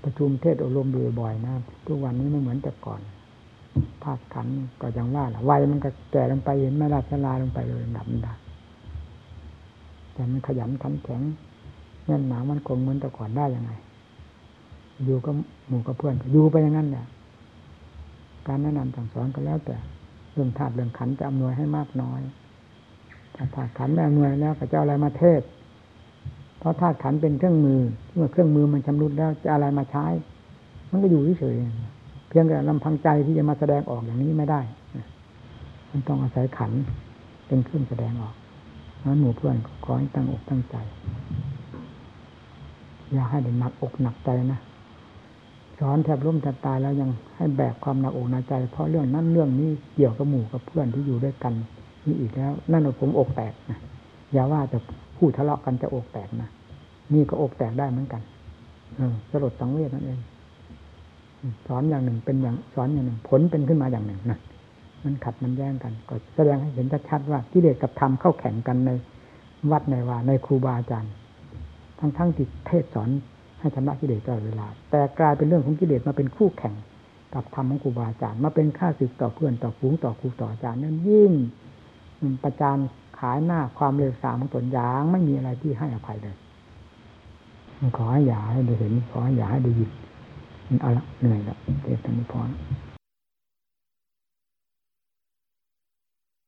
ประชุมเทศอบรมบ่อยๆนะทุกวันนี้ไม่เหมือนแต่ก่อนธาตุขันก็ยังว่าแหละวัยมันก็แก่ลงไปเห็นไม่ราชลาลงไปเลยดับดับแต่มันขยันขันแข็งแน่นหนามันคงเหมือนแต่ก่อนได้ยังไง อยู่กับหมู่กับเพื่อนอยู่ไปอย่างนั้นเนี่ย การแนะนำสั่งสอนก็แล้วแต่เรื่องธาตุเรื่องขันจะอำนวยให้มากน้อยถ้าธาตุขันไม่อำนวยแล้วก็จะอะไรมาเทศ เพราะธาตุขันเป็นเครื่องมือเมื่อเครื่องมือมันชำรุดแล้วจะอะไรมาใช้ มันก็อยู่เฉยเพียงแต่ลำพังใจที่จะมาแสดงออกอย่างนี้ไม่ได้มันต้องอาศัยขันเป็นเครื่องแสดงออกนั้นหมู่เพื่อนขอให้ตั้งอกตั้งใจ อย่าให้เด็กหนักอกหนักใจนะ สอนแทบล้มแทบตายแล้วยังให้แบกความหนักอกหนักใจ เพราะเรื่องนั้นเรื่องนี้เกี่ยวกับหมู่กับเพื่อนที่อยู่ด้วยกันนี่อีกแล้ว นั่นผมอกแตกนะอย่าว่าจะพูดทะเลาะกันจะอกแตกนะนี่ก็อกแตกได้เหมือนกัน เออสลดสังเวชนั่นเองสอนอย่างหนึ่งเป็นอย่างสอนอย่างหนึ่ง ผลเป็นขึ้นมาอย่างหนึ่งนะมันขัดมันแย้งกัน ก็แสดงให้เห็นชัดๆว่ากิเลสกับธรรมเข้าแข่งกันในวัดในวาในครูบาอาจารย์ ทั้งทั้งที่เทศสอน ให้ชำระกิเลสตลอดเวลา แต่กลายเป็นเรื่องของกิเลสมาเป็นคู่แข่งกับธรรมของครูบาอาจารย์ มาเป็นค่าศึกต่อเพื่อนต่อฝูงต่อครูต่ออาจารย์นั่นยิ่งประจานขายหน้าความเลวทรามของตนอย่างไม่มีอะไรที่ให้อภัยเลยขอให้อย่าให้ได้เห็นขอให้อย่าให้ได้ยินเอาละเหนื่อยละเทศน์นี้พอ